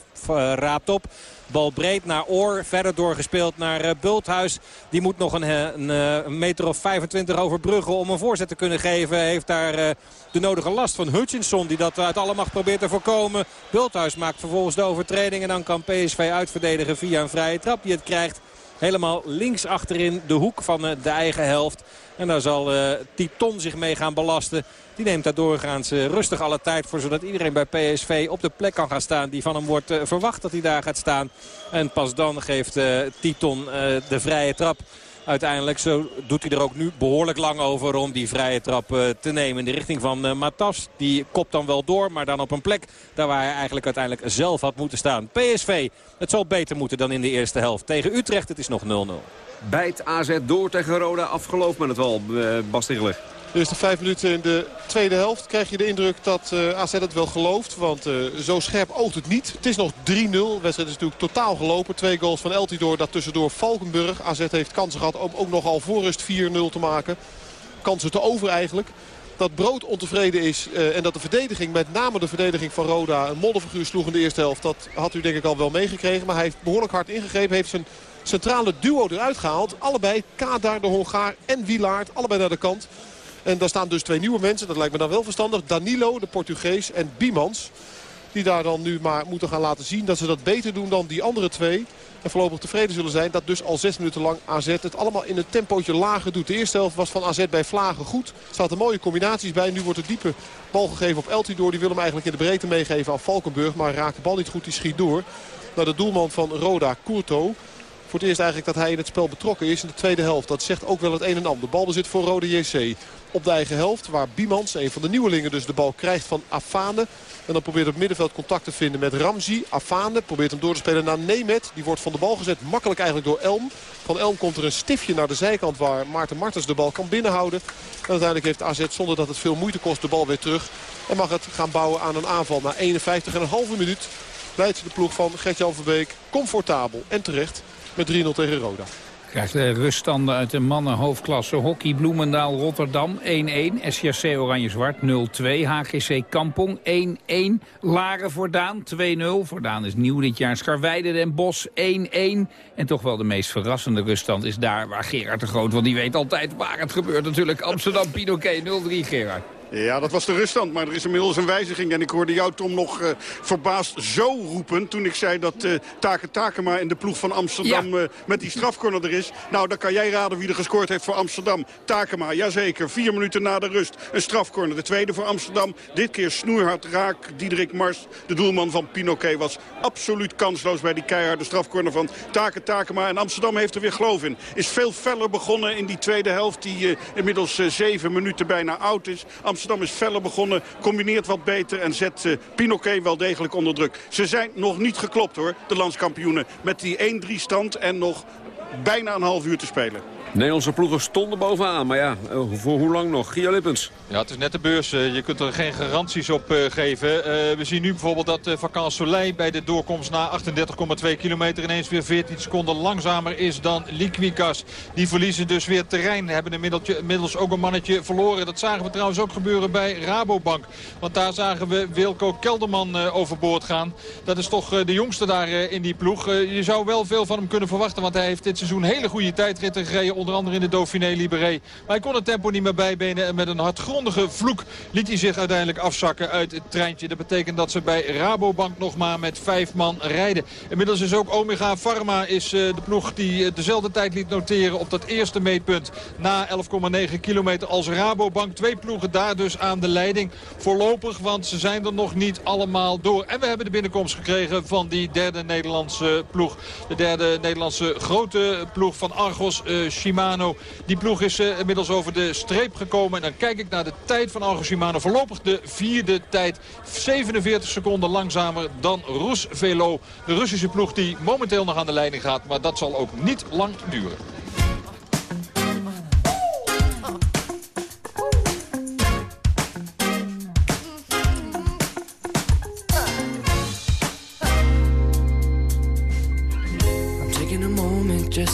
raapt op. Bal breed naar Oor. Verder doorgespeeld naar Bulthuis. Die moet nog een, een, een, meter of 25 overbruggen om een voorzet te kunnen geven. Heeft daar uh, de nodige last van Hutchinson. Die dat uit alle macht probeert te voorkomen. Bulthuis maakt vervolgens de overtreding. En dan kan PSV uitverdedigen via een vrije trap die het krijgt. Helemaal links achterin de hoek van uh, de eigen helft. En daar zal uh, Titon zich mee gaan belasten. Die neemt daar doorgaans uh, rustig alle tijd voor. Zodat iedereen bij PSV op de plek kan gaan staan. Die van hem wordt verwacht dat hij daar gaat staan. En pas dan geeft Titon de vrije trap. Uiteindelijk zo doet hij er ook nu behoorlijk lang over om die vrije trap uh, te nemen. In de richting van uh, Matas. Die kopt dan wel door, maar dan op een plek daar waar hij eigenlijk uiteindelijk zelf had moeten staan. PSV, het zal beter moeten dan in de eerste helft. Tegen Utrecht, het is nog 0-0. Bijt AZ door tegen Roda, afgelopen met het wel, uh, Bas. De eerste vijf minuten in de tweede helft krijg je de indruk dat uh, AZ het wel gelooft. Want uh, zo scherp oogt het niet. Het is nog 3-0. De wedstrijd is natuurlijk totaal gelopen. Twee goals van Eltidoor, dat tussendoor Valkenburg. AZ heeft kansen gehad om ook nog al voor rust 4-0 te maken. Kansen te over eigenlijk. Dat Brood ontevreden is uh, en dat de verdediging, met name de verdediging van Roda... een modderfiguur sloeg in de eerste helft. Dat had u denk ik al wel meegekregen. Maar hij heeft behoorlijk hard ingegrepen. Heeft zijn centrale duo eruit gehaald. Allebei, Kadar, de Hongaar en Wilaard. Allebei naar de kant. En daar staan dus twee nieuwe mensen. Dat lijkt me dan wel verstandig. Danilo, de Portugees, en Biemans. Die daar dan nu maar moeten gaan laten zien dat ze dat beter doen dan die andere twee. En voorlopig tevreden zullen zijn dat dus al zes minuten lang AZ het allemaal in een tempootje lager doet. De eerste helft was van AZ bij Vlagen goed. Er zaten mooie combinaties bij. Nu wordt er diepe bal gegeven op Eltidoor. Die wil hem eigenlijk in de breedte meegeven aan Valkenburg. Maar raakt de bal niet goed, die schiet door. Naar de doelman van Roda, Courto. Voor het eerst eigenlijk dat hij in het spel betrokken is in de tweede helft. Dat zegt ook wel het een en ander. Balbezit voor Rode JC op de eigen helft. Waar Biemans, een van de nieuwelingen, dus de bal krijgt van Afane. En dan probeert het middenveld contact te vinden met Ramzi. Afane probeert hem door te spelen naar Nemet. Die wordt van de bal gezet. Makkelijk eigenlijk door Elm. Van Elm komt er een stiftje naar de zijkant waar Maarten Martens de bal kan binnenhouden. En uiteindelijk heeft AZ zonder dat het veel moeite kost de bal weer terug. En mag het gaan bouwen aan een aanval. Na 51,5 minuut leidt de ploeg van Gert-Jan Verbeek comfortabel en terecht met 3-0 tegen Roda. Krijgt de ruststanden uit de mannenhoofdklasse hockey Bloemendaal Rotterdam 1-1. SJC Oranje-Zwart 0-2. HGC Kampong 1-1. Laren voor Daan 2-0. Voor Daan is nieuw dit jaar. Scharweide Den Bos 1-1. En toch wel de meest verrassende ruststand is daar waar Gerard de Groot... want die weet altijd waar het gebeurt natuurlijk. Amsterdam Pinoquet 0-3 Gerard. Ja, dat was de ruststand, maar er is inmiddels een wijziging. En ik hoorde jou, Tom, nog uh, verbaasd zo roepen... toen ik zei dat uh, Take Takema in de ploeg van Amsterdam ja. uh, met die strafcorner er is. Nou, dan kan jij raden wie er gescoord heeft voor Amsterdam. Takema, jazeker. Vier minuten na de rust. Een strafcorner. De tweede voor Amsterdam. Dit keer snoerhard raak. Diederik Mars, de doelman van Pinoquet, was absoluut kansloos... bij die keiharde strafcorner van Take Takema. En Amsterdam heeft er weer geloof in. Is veel feller begonnen in die tweede helft... die inmiddels zeven minuten bijna oud is. Amsterdam is feller begonnen, combineert wat beter en zet uh, wel degelijk onder druk. Ze zijn nog niet geklopt hoor, de landskampioenen. Met die 1-3 stand en nog bijna een half uur te spelen. Nederlandse ploegen stonden bovenaan. Maar ja, eh, voor hoe lang nog? Gio Lippens. Ja, het is net de beurs. Je kunt er geen garanties op uh, geven. We zien nu bijvoorbeeld dat uh, Vacan Soleil bij de doorkomst na 38,2 kilometer ineens weer 14 seconden langzamer is dan Liquigas. Die verliezen dus weer terrein. Hebben inmiddels ook een mannetje verloren. Dat zagen we trouwens ook gebeuren bij Rabobank. Want daar zagen we Wilco Kelderman overboord gaan. Dat is toch de jongste daar in die ploeg. je zou wel veel van hem kunnen verwachten. Want hij heeft dit seizoen hele goede tijdritten gereden. Onder andere in de Dauphiné Libéré. Maar hij kon het tempo niet meer bijbenen. En met een hardgrondige vloek liet hij zich uiteindelijk afzakken uit het treintje. Dat betekent dat ze bij Rabobank nog maar met vijf man rijden. Inmiddels is ook Omega Pharma is, uh, de ploeg die uh, dezelfde tijd liet noteren op dat eerste meetpunt. Na 11,9 kilometer als Rabobank. Twee ploegen daar dus aan de leiding. Voorlopig, want ze zijn er nog niet allemaal door. En we hebben de binnenkomst gekregen van die derde Nederlandse ploeg. De derde Nederlandse grote ploeg van Argos uh, Shimano. Die ploeg is uh, inmiddels over de streep gekomen. En dan kijk ik naar de tijd van Argos Shimano. Voorlopig de vierde tijd. 47 seconden langzamer dan Rus Velo. De Russische ploeg die momenteel nog aan de leiding gaat. Maar dat zal ook niet lang duren.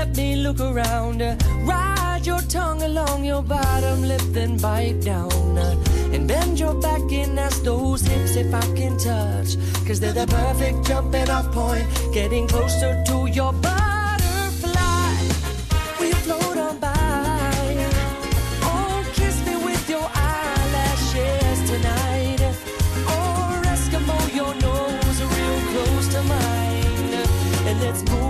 Let me look around. Ride your tongue along your bottom lip, then bite down. And bend your back and ask those hips if I can touch. Cause they're the perfect jumping off point. Getting closer to your butterfly. We float on by. Oh, kiss me with your eyelashes tonight. Or Eskimo, your nose real close to mine. And let's move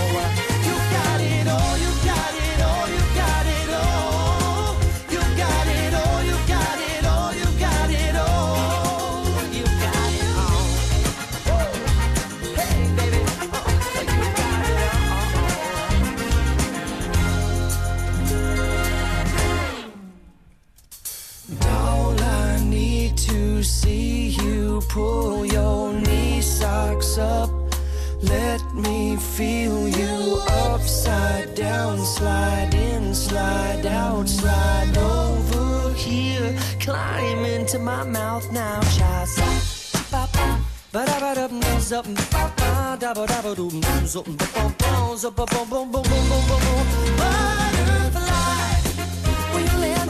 Pull your knee socks up. Let me feel you upside down, slide in, slide out, slide over here. Climb into my mouth now, child. Ba da ba dum dum zup ba ba da ba da ba dum dum zup ba bum bum zup ba bum bum bum bum bum bum bum. Butterfly, when you landed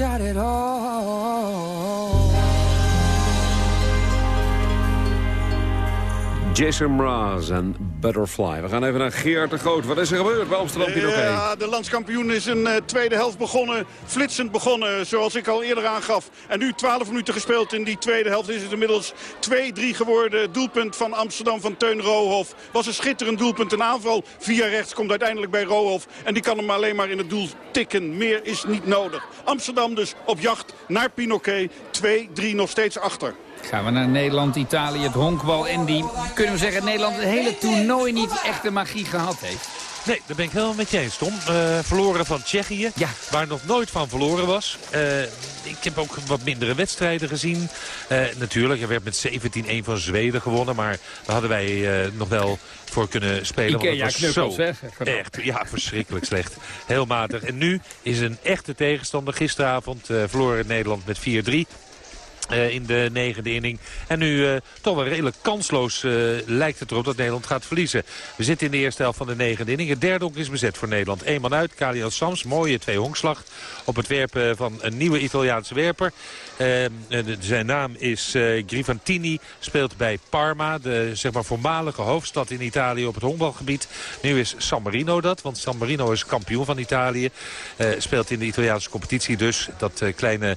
got it all. Jason Mraz en Butterfly. We gaan even naar Geert de Groot. Wat is er gebeurd bij Amsterdam Pinoquet? Ja, de landskampioen is een eh, tweede helft begonnen. Flitsend begonnen, zoals ik al eerder aangaf. En nu 12 minuten gespeeld in die tweede helft. Is het inmiddels 2-3 geworden. Doelpunt van Amsterdam van Teun Roohof. Was een schitterend doelpunt. Een aanval via rechts komt uiteindelijk bij Roohof. En die kan hem alleen maar in het doel tikken. Meer is niet nodig. Amsterdam dus op jacht naar Pinoquet. 2-3 nog steeds achter. Gaan we naar Nederland, Italië, het honkbal. En die, kunnen we zeggen, dat Nederland het hele toernooi niet echt de magie gehad heeft. Nee, daar ben ik helemaal met je eens, Tom. Eh, verloren van Tsjechië, waar nog nooit van verloren was. Eh, ik heb ook wat mindere wedstrijden gezien. Eh, natuurlijk, er werd met 17-1 van Zweden gewonnen. Maar daar hadden wij nog wel voor kunnen spelen. want Ikea het was zo hè? echt, ja, verschrikkelijk slecht. Heel matig. En nu is een echte tegenstander. Gisteravond verloren Nederland met 4-3. Eh, in de negende inning. En nu eh, toch wel redelijk kansloos eh, lijkt het erop dat Nederland gaat verliezen. We zitten in de eerste helft van de negende inning. Het derde honk is bezet voor Nederland. Eén man uit, Kalian Sams. Mooie twee honkslag op het werpen van een nieuwe Italiaanse werper. Zijn naam is Grifantini, speelt bij Parma, de zeg maar, voormalige hoofdstad in Italië op het honkbalgebied. Nu is San Marino dat, want San Marino is kampioen van Italië. Speelt in de Italiaanse competitie dus, dat kleine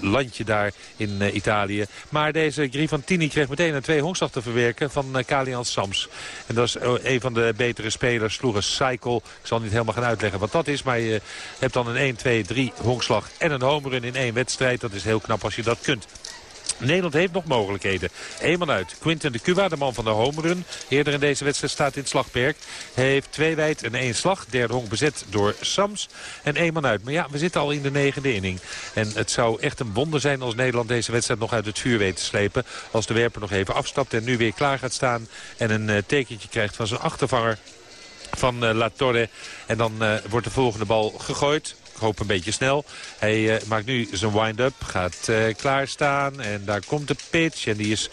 landje daar in eh, Italië. Maar deze Grifantini kreeg meteen een twee honkslag te verwerken van uh, Kalian Sams. En dat is eh, een van de betere spelers, sloeg een cycle. Ik zal niet helemaal gaan uitleggen wat dat is, maar je hebt dan een 1, 2, 3 honkslag en een homerun in één wedstrijd. Dat is heel knap als je dat kunt. Nederland heeft nog mogelijkheden. Eenmaal uit. Quinten de Cuba, de man van de homerun. Eerder in deze wedstrijd staat in het slagperk. Heeft twee wijd en één slag. Derde honk bezet door Sams. En eenmaal uit. Maar ja, we zitten al in de negende inning. En het zou echt een wonder zijn als Nederland deze wedstrijd nog uit het vuur weet te slepen. Als de werper nog even afstapt en nu weer klaar gaat staan. En een eh, tekentje krijgt van zijn achtervanger van eh, La Torre. En dan eh, wordt de volgende bal gegooid. Ik hoop een beetje snel. Hij eh, maakt nu zijn wind-up, gaat eh, klaarstaan. En daar komt de pitch. En die is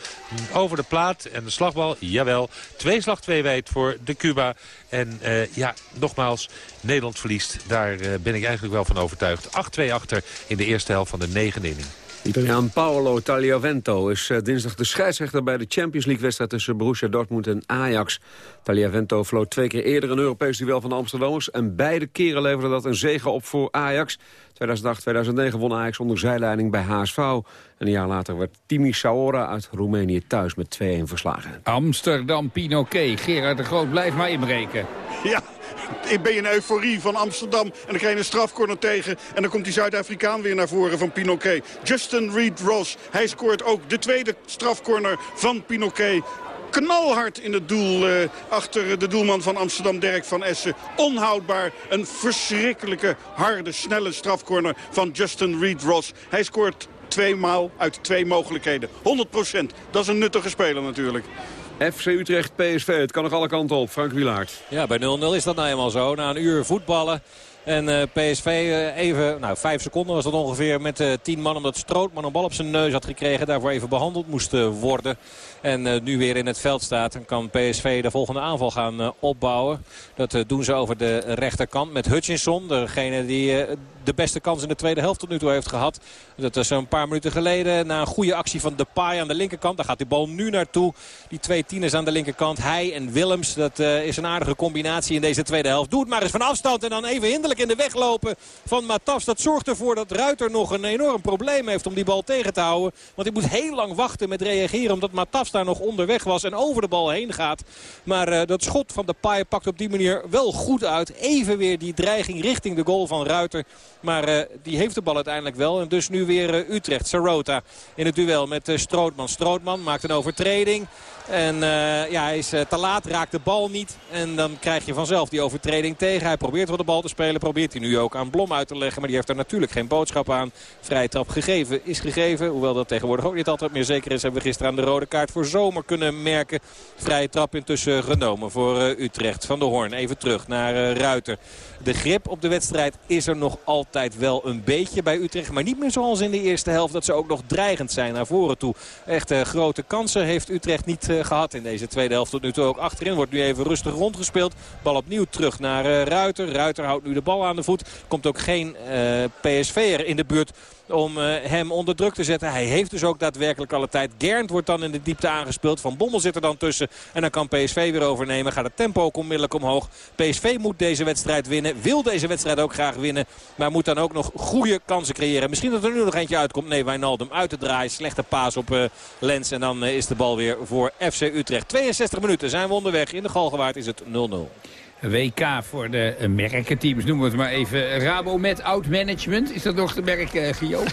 over de plaat. En de slagbal, jawel. Twee slag, twee wijd voor de Cuba. En eh, ja, nogmaals, Nederland verliest. Daar ben ik eigenlijk wel van overtuigd. 8-2 achter in de eerste helft van de negende inning. Italiaan Paolo Tagliavento is eh, dinsdag de scheidsrechter bij de Champions League-wedstrijd tussen Borussia Dortmund en Ajax. Tagliavento floot twee keer eerder een Europees duel van de Amsterdammers en beide keren leverde dat een zege op voor Ajax. 2008-2009 won Ajax onder zijleiding bij HSV. En een jaar later werd Timi Saora uit Roemenië thuis met 2-1 verslagen. Amsterdam Pinoquet. Gerard de Groot, blijf maar inbreken. Ja, ben je een euforie van Amsterdam. En dan krijg je een strafcorner tegen. En dan komt die Zuid-Afrikaan weer naar voren van Pinoquet. Justin Reed-Ross, hij scoort ook de tweede strafcorner van Pinoquet knalhard in het doel uh, achter de doelman van Amsterdam, Dirk van Essen. Onhoudbaar. Een verschrikkelijke, harde, snelle strafcorner van Justin Reed-Ross. Hij scoort tweemaal uit twee mogelijkheden. 100 procent. Dat is een nuttige speler natuurlijk. FC Utrecht, PSV, het kan nog alle kanten op. Frank Wilaert. Ja, bij 0-0 is dat nou eenmaal zo. Na een uur voetballen en uh, PSV uh, even, nou vijf seconden was dat ongeveer met uh, tien man. Omdat Strootman een bal op zijn neus had gekregen. Daarvoor even behandeld moest worden. En nu weer in het veld staat. Dan kan PSV de volgende aanval gaan opbouwen. Dat doen ze over de rechterkant met Hutchinson. Degene die de beste kans in de tweede helft tot nu toe heeft gehad. Dat is een paar minuten geleden. Na een goede actie van Depay aan de linkerkant. Daar gaat die bal nu naartoe. Die twee tieners aan de linkerkant. Hij en Willems. Dat is een aardige combinatie in deze tweede helft. Doe het maar eens van afstand. En dan even hinderlijk in de weg lopen van Matas. Dat zorgt ervoor dat Ruiter nog een enorm probleem heeft om die bal tegen te houden. Want hij moet heel lang wachten met reageren omdat Matas daar nog onderweg was en over de bal heen gaat. Maar uh, dat schot van de paai pakt op die manier wel goed uit. Even weer die dreiging richting de goal van Ruiter. Maar uh, die heeft de bal uiteindelijk wel. En dus nu weer uh, Utrecht. Sarota in het duel met Strootman. Strootman maakt een overtreding. En ja, hij is te laat, raakt de bal niet. En dan krijg je vanzelf die overtreding tegen. Hij probeert wel de bal te spelen. Probeert hij nu ook aan Blom uit te leggen. Maar die heeft er natuurlijk geen boodschap aan. Vrije trap gegeven is gegeven. Hoewel dat tegenwoordig ook niet altijd meer zeker is. Hebben we gisteren aan de rode kaart voor zomer kunnen merken. Vrije trap intussen genomen voor Utrecht. Van de Hoorn even terug naar Ruiter. De grip op de wedstrijd is er nog altijd wel een beetje bij Utrecht. Maar niet meer zoals in de eerste helft. Dat ze ook nog dreigend zijn naar voren toe. Echt grote kansen heeft Utrecht niet gehad in deze tweede helft. Tot nu toe ook achterin. Wordt nu even rustig rondgespeeld. Bal opnieuw terug naar uh, Ruiter. Ruiter houdt nu de bal aan de voet. Komt ook geen PSV'er in de buurt om uh, hem onder druk te zetten. Hij heeft dus ook daadwerkelijk alle tijd. Gernd wordt dan in de diepte aangespeeld. Van Bommel zit er dan tussen. En dan kan PSV weer overnemen. Gaat het tempo ook onmiddellijk omhoog. PSV moet deze wedstrijd winnen. Wil deze wedstrijd ook graag winnen. Maar moet dan ook nog goede kansen creëren. Misschien dat er nu nog eentje uitkomt. Nee, Wijnaldum uit te draaien. Slechte paas op uh, Lens. En dan uh, is de bal weer voor FC Utrecht. 62 minuten zijn we onderweg. In de Galgenwaard is het 0-0. WK voor de merkenteams, noemen we het maar even. Rabo met oud management. Is dat nog de merk, uh, Gio?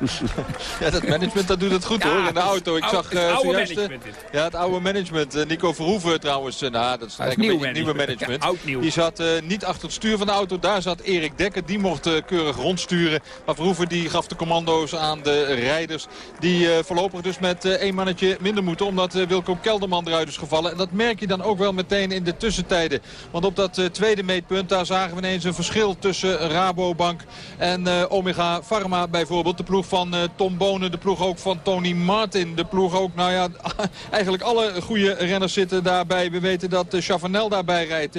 ja, dat management dat doet het goed ja, hoor, in de auto. Ik zag uh, het oude management. Uh, ja, het oude management. Uh, Nico Verhoeven trouwens, nou, dat is het nieuw management. nieuwe management. Oud nieuw. Die zat niet achter het stuur van de auto. Daar zat Erik Dekker. Die mocht keurig rondsturen. Maar Verhoeven die gaf de commando's aan de rijders. Die voorlopig dus met één mannetje minder moeten. Omdat Wilco Kelderman eruit is gevallen. En dat merk je dan ook wel meteen in de tussentijden. Want op dat uh, tweede meetpunt. Daar zagen we ineens een verschil tussen Rabobank en uh, Omega Pharma bijvoorbeeld. De ploeg van uh, Tom Bonen, de ploeg ook van Tony Martin. De ploeg ook, nou ja, eigenlijk alle goede renners zitten daarbij. We weten dat Chavanel daarbij rijdt.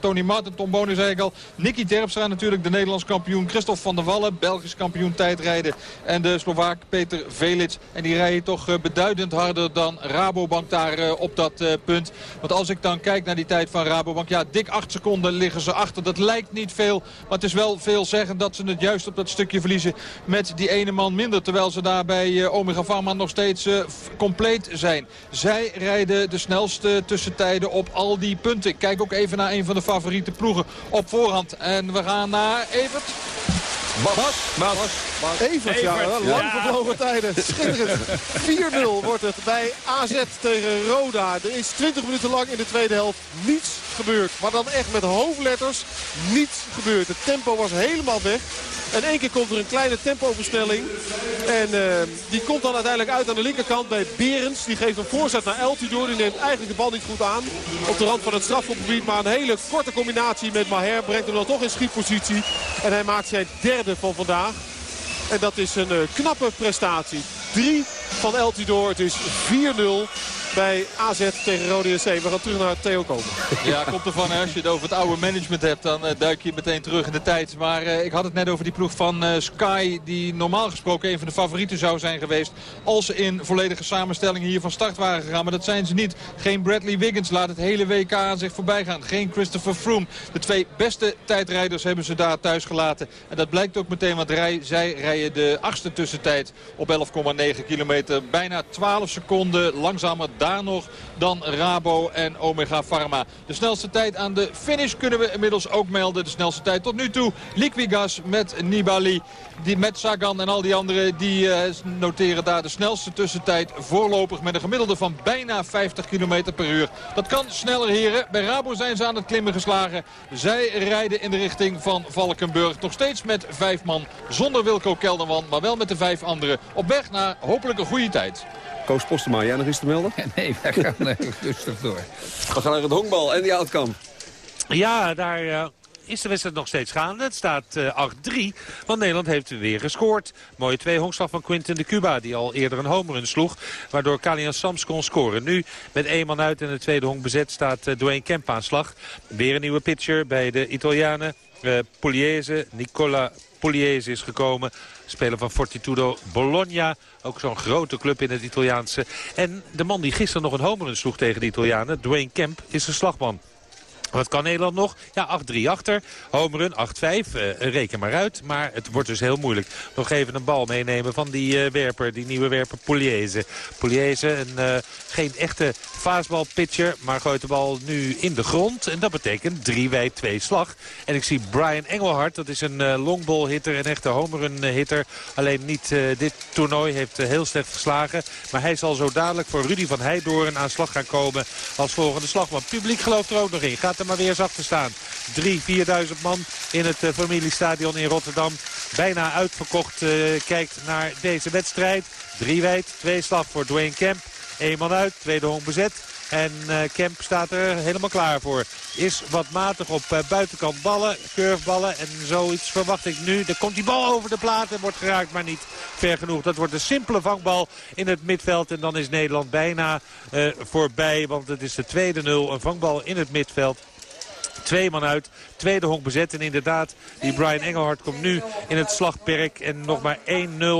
Tony Martin, Tom Bonen zei ik al. Nicky Terpstra natuurlijk, de Nederlands kampioen. Christophe van der Wallen, Belgisch kampioen tijdrijden. En de Slovaak Peter Velits. En die rijden toch beduidend harder dan Rabobank daar op dat punt. Want als ik dan kijk naar die tijd van Rabobank, ja, dik 8 seconden liggen ze achter. Dat lijkt niet veel, maar het is wel veel zeggen dat ze het juist op dat stukje verliezen met die ene man minder. Terwijl ze daar bij uh, Omega Pharma nog steeds uh, compleet zijn. Zij rijden de snelste tussentijden op al die punten. Ik kijk ook even naar een van de favoriete ploegen op voorhand. En we gaan naar Evert. Bas. Bas. Bas. Bas. Evert, ja. Evert, lang ja. vervlogen tijden. Schitterend. 4-0 wordt het bij AZ tegen Roda. Er is 20 minuten lang in de tweede helft niets gebeurd. Maar dan echt met hoofdletters niets gebeurd. Het tempo was helemaal weg. En één keer komt er een kleine tempoversnelling. En uh, die komt dan uiteindelijk uit aan de linkerkant bij Berens. Die geeft een voorzet naar Eltidoor. Die neemt eigenlijk de bal niet goed aan. Op de rand van het strafschopgebied. Maar een hele korte combinatie met Maher brengt hem dan toch in schietpositie. En hij maakt zijn derde van vandaag. En dat is een uh, knappe prestatie. 3 van Eltidoor. Het is 4-0 bij AZ tegen Rode SC. We gaan terug naar Theo Koper. Ja, komt ervan. Als je het over het oude management hebt, dan uh, duik je meteen terug in de tijd. Maar uh, ik had het net over die ploeg van uh, Sky, die normaal gesproken een van de favorieten zou zijn geweest. Als ze in volledige samenstelling hier van start waren gegaan. Maar dat zijn ze niet. Geen Bradley Wiggins laat het hele WK aan zich voorbij gaan. Geen Christopher Froome. De twee beste tijdrijders hebben ze daar thuis gelaten. En dat blijkt ook meteen, want rij, zij rijden de achtste tussentijd op 11,9 kilometer. Bijna 12 seconden langzamer daar nog dan Rabo en Omega Pharma. De snelste tijd aan de finish kunnen we inmiddels ook melden. De snelste tijd tot nu toe. Liquigas met Nibali. Die met Sagan en al die anderen die uh, noteren daar de snelste tussentijd voorlopig met een gemiddelde van bijna 50 km per uur. Dat kan sneller heren. Bij Rabo zijn ze aan het klimmen geslagen. Zij rijden in de richting van Valkenburg. Nog steeds met vijf man zonder Wilco Kelderman, maar wel met de vijf anderen. Op weg naar hopelijk een goede tijd. Koos Postema, jij nog iets te melden? Nee, wij gaan rustig door. We gaan naar het honkbal en die outcome. Ja, daar uh, is de wedstrijd nog steeds gaande. Het staat uh, 8-3, want Nederland heeft weer gescoord. Mooie twee honkslag van Quinten de Cuba, die al eerder een homerun sloeg. Waardoor Kalian Sams kon scoren. Nu met één man uit en de tweede honk bezet staat uh, Dwayne Kemp aan slag. Weer een nieuwe pitcher bij de Italianen. Uh, Pugliese, Nicola Pugliese is gekomen. Speler van Fortitudo Bologna. Ook zo'n grote club in het Italiaanse. En de man die gisteren nog een homerun sloeg tegen de Italianen, Dwayne Kemp, is de slagman. Wat kan Nederland nog? Ja, 8-3 achter. Homerun 8-5. Uh, reken maar uit. Maar het wordt dus heel moeilijk. Nog even een bal meenemen van die uh, werper. Die nieuwe werper Pugliese. Pugliese, een, uh, geen echte fastball-pitcher. Maar gooit de bal nu in de grond. En dat betekent 3 wijd 2 slag. En ik zie Brian Engelhard. Dat is een uh, longball-hitter. Een echte homerun-hitter. Alleen niet dit toernooi. Heeft heel slecht geslagen. Maar hij zal zo dadelijk voor Rudy van Heijdoorn aan slag gaan komen. Als volgende slagman. Publiek gelooft er ook nog in. Gaat maar weer eens achter staan. 3.000, 4.000 man in het uh, familiestadion in Rotterdam. Bijna uitverkocht uh, kijkt naar deze wedstrijd. Drie wijd, twee slag voor Dwayne Kemp. Eén man uit, tweede hong bezet. En uh, Kemp staat er helemaal klaar voor. Is wat matig op buitenkant ballen, curveballen. En zoiets verwacht ik nu. Er komt die bal over de plaat en wordt geraakt, maar niet ver genoeg. Dat wordt een simpele vangbal in het midveld. En dan is Nederland bijna voorbij. Want het is de tweede nul. Een vangbal in het midveld. Twee man uit, tweede honk bezet. En inderdaad, die Brian Engelhard komt nu in het slagperk. En nog maar 1-0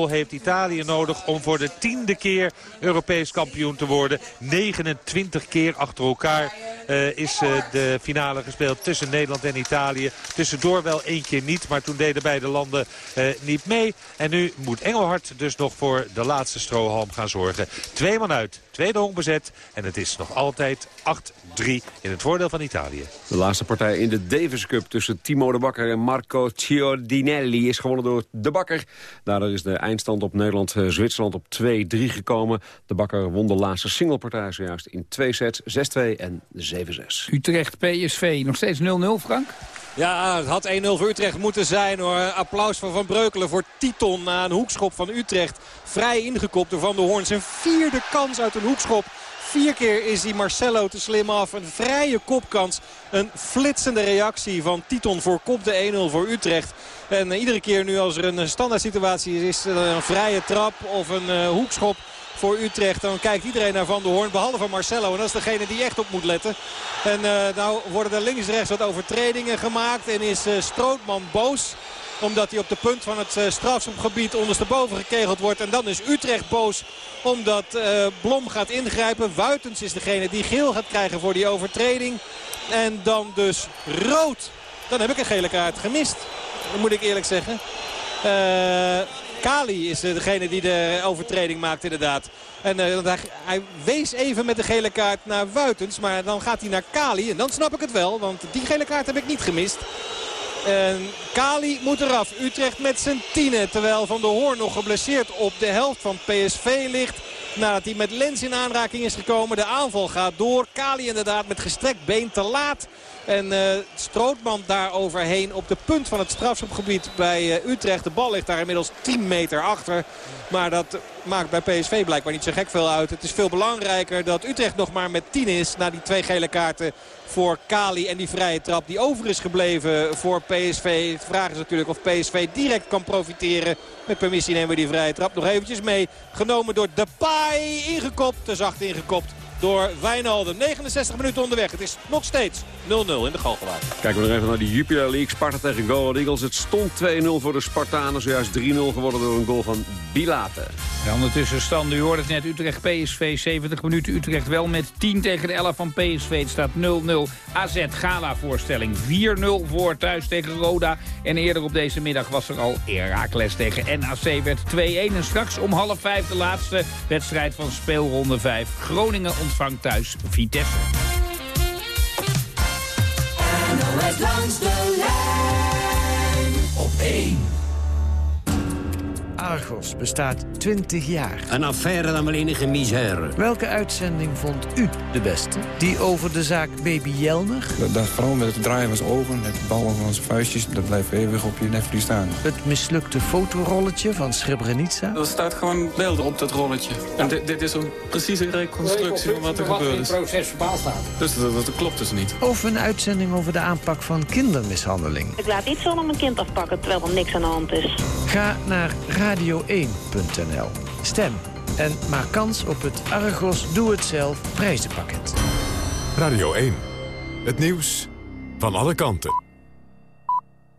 heeft Italië nodig om voor de tiende keer Europees kampioen te worden. 29 keer achter elkaar uh, is uh, de finale gespeeld tussen Nederland en Italië. Tussendoor wel één keer niet, maar toen deden beide landen uh, niet mee. En nu moet Engelhard dus nog voor de laatste strohalm gaan zorgen. Twee man uit, tweede honk bezet. En het is nog altijd 8-3 in het voordeel van Italië. De laatste partij in de Davis Cup tussen Timo de Bakker en Marco Ciordinelli is gewonnen door de Bakker. Daardoor is de eindstand op Nederland-Zwitserland op 2-3 gekomen. De Bakker won de laatste singlepartij zojuist in twee sets, 6-2 en 7-6. Utrecht PSV, nog steeds 0-0 Frank? Ja, het had 1-0 voor Utrecht moeten zijn hoor. Applaus van Van Breukelen voor Titon na een hoekschop van Utrecht. Vrij ingekopt door Van der Hoorn. Zijn vierde kans uit een hoekschop. Vier keer is die Marcelo te slim af. Een vrije kopkans. Een flitsende reactie van Titon voor kop de 1-0 voor Utrecht. En uh, iedere keer nu als er een standaard situatie is, is een vrije trap of een uh, hoekschop voor Utrecht. Dan kijkt iedereen naar Van der Hoorn, behalve Marcelo. En dat is degene die echt op moet letten. En uh, nou worden er links-rechts wat overtredingen gemaakt. En is Strootman boos omdat hij op de punt van het uh, strafschopgebied ondersteboven gekegeld wordt. En dan is Utrecht boos omdat uh, Blom gaat ingrijpen. Wuitens is degene die geel gaat krijgen voor die overtreding. En dan dus rood. Dan heb ik een gele kaart gemist. Dat moet ik eerlijk zeggen. Uh, Kali is degene die de overtreding maakt inderdaad. En hij, hij, wees even met de gele kaart naar Wuitens. Maar dan gaat hij naar Kali. En dan snap ik het wel. Want die gele kaart heb ik niet gemist. En Kali moet eraf. Utrecht met zijn tienen. Terwijl Van der Hoorn nog geblesseerd op de helft van PSV ligt. Nadat hij met Lens in aanraking is gekomen. De aanval gaat door. Kali inderdaad met gestrekt been te laat. En uh, Strootman daar overheen op de punt van het strafschopgebied bij uh, Utrecht. De bal ligt daar inmiddels 10 meter achter. Maar dat maakt bij PSV blijkbaar niet zo gek veel uit. Het is veel belangrijker dat Utrecht nog maar met 10 is na die twee gele kaarten voor Kali en die vrije trap die over is gebleven voor PSV. De vraag is natuurlijk of PSV direct kan profiteren. Met permissie nemen we die vrije trap nog eventjes mee. Genomen door Depay, ingekopt, te zacht ingekopt door Wijnaldum. 69 minuten onderweg. Het is nog steeds 0-0 in de Galgenwaard. Kijken we nog even naar de Jupiler League. Sparta tegen Go Ahead Eagles. Het stond 2-0 voor de Spartanen. Zojuist 3-0 geworden door een goal van Bilate. En ondertussen stand, u hoorde het net, Utrecht PSV 70 minuten. Utrecht wel met 10 tegen de 11 van PSV. Het staat 0-0. AZ Gala voorstelling 4-0 voor thuis tegen Roda. En eerder op deze middag was er al Herakles tegen NAC. Werd 2-1 en straks om half 5 de laatste wedstrijd van speelronde 5. Groningen ontvangt thuis Vitesse. NOS langs de lijn op 1. Argos bestaat 20 jaar. Een affaire dan wel enige misère. Welke uitzending vond u de beste? Die over de zaak Baby Jelmer? Dat, dat vooral met het draaien van zijn ogen, het ballen van zijn vuistjes... dat blijft eeuwig op je netvlies staan. Het mislukte fotorolletje van Srebrenica? Er staat gewoon beelden op dat rolletje. En dit, dit is een precieze reconstructie van wat er gebeurd is. proces verbaal staat. Dus dat, dat klopt dus niet. Of een uitzending over de aanpak van kindermishandeling? Ik laat niet zomaar mijn kind afpakken terwijl er niks aan de hand is. Ga naar radio1.nl. Stem en maak kans op het Argos Doe Het Zelf prijzenpakket. Radio 1. Het nieuws van alle kanten.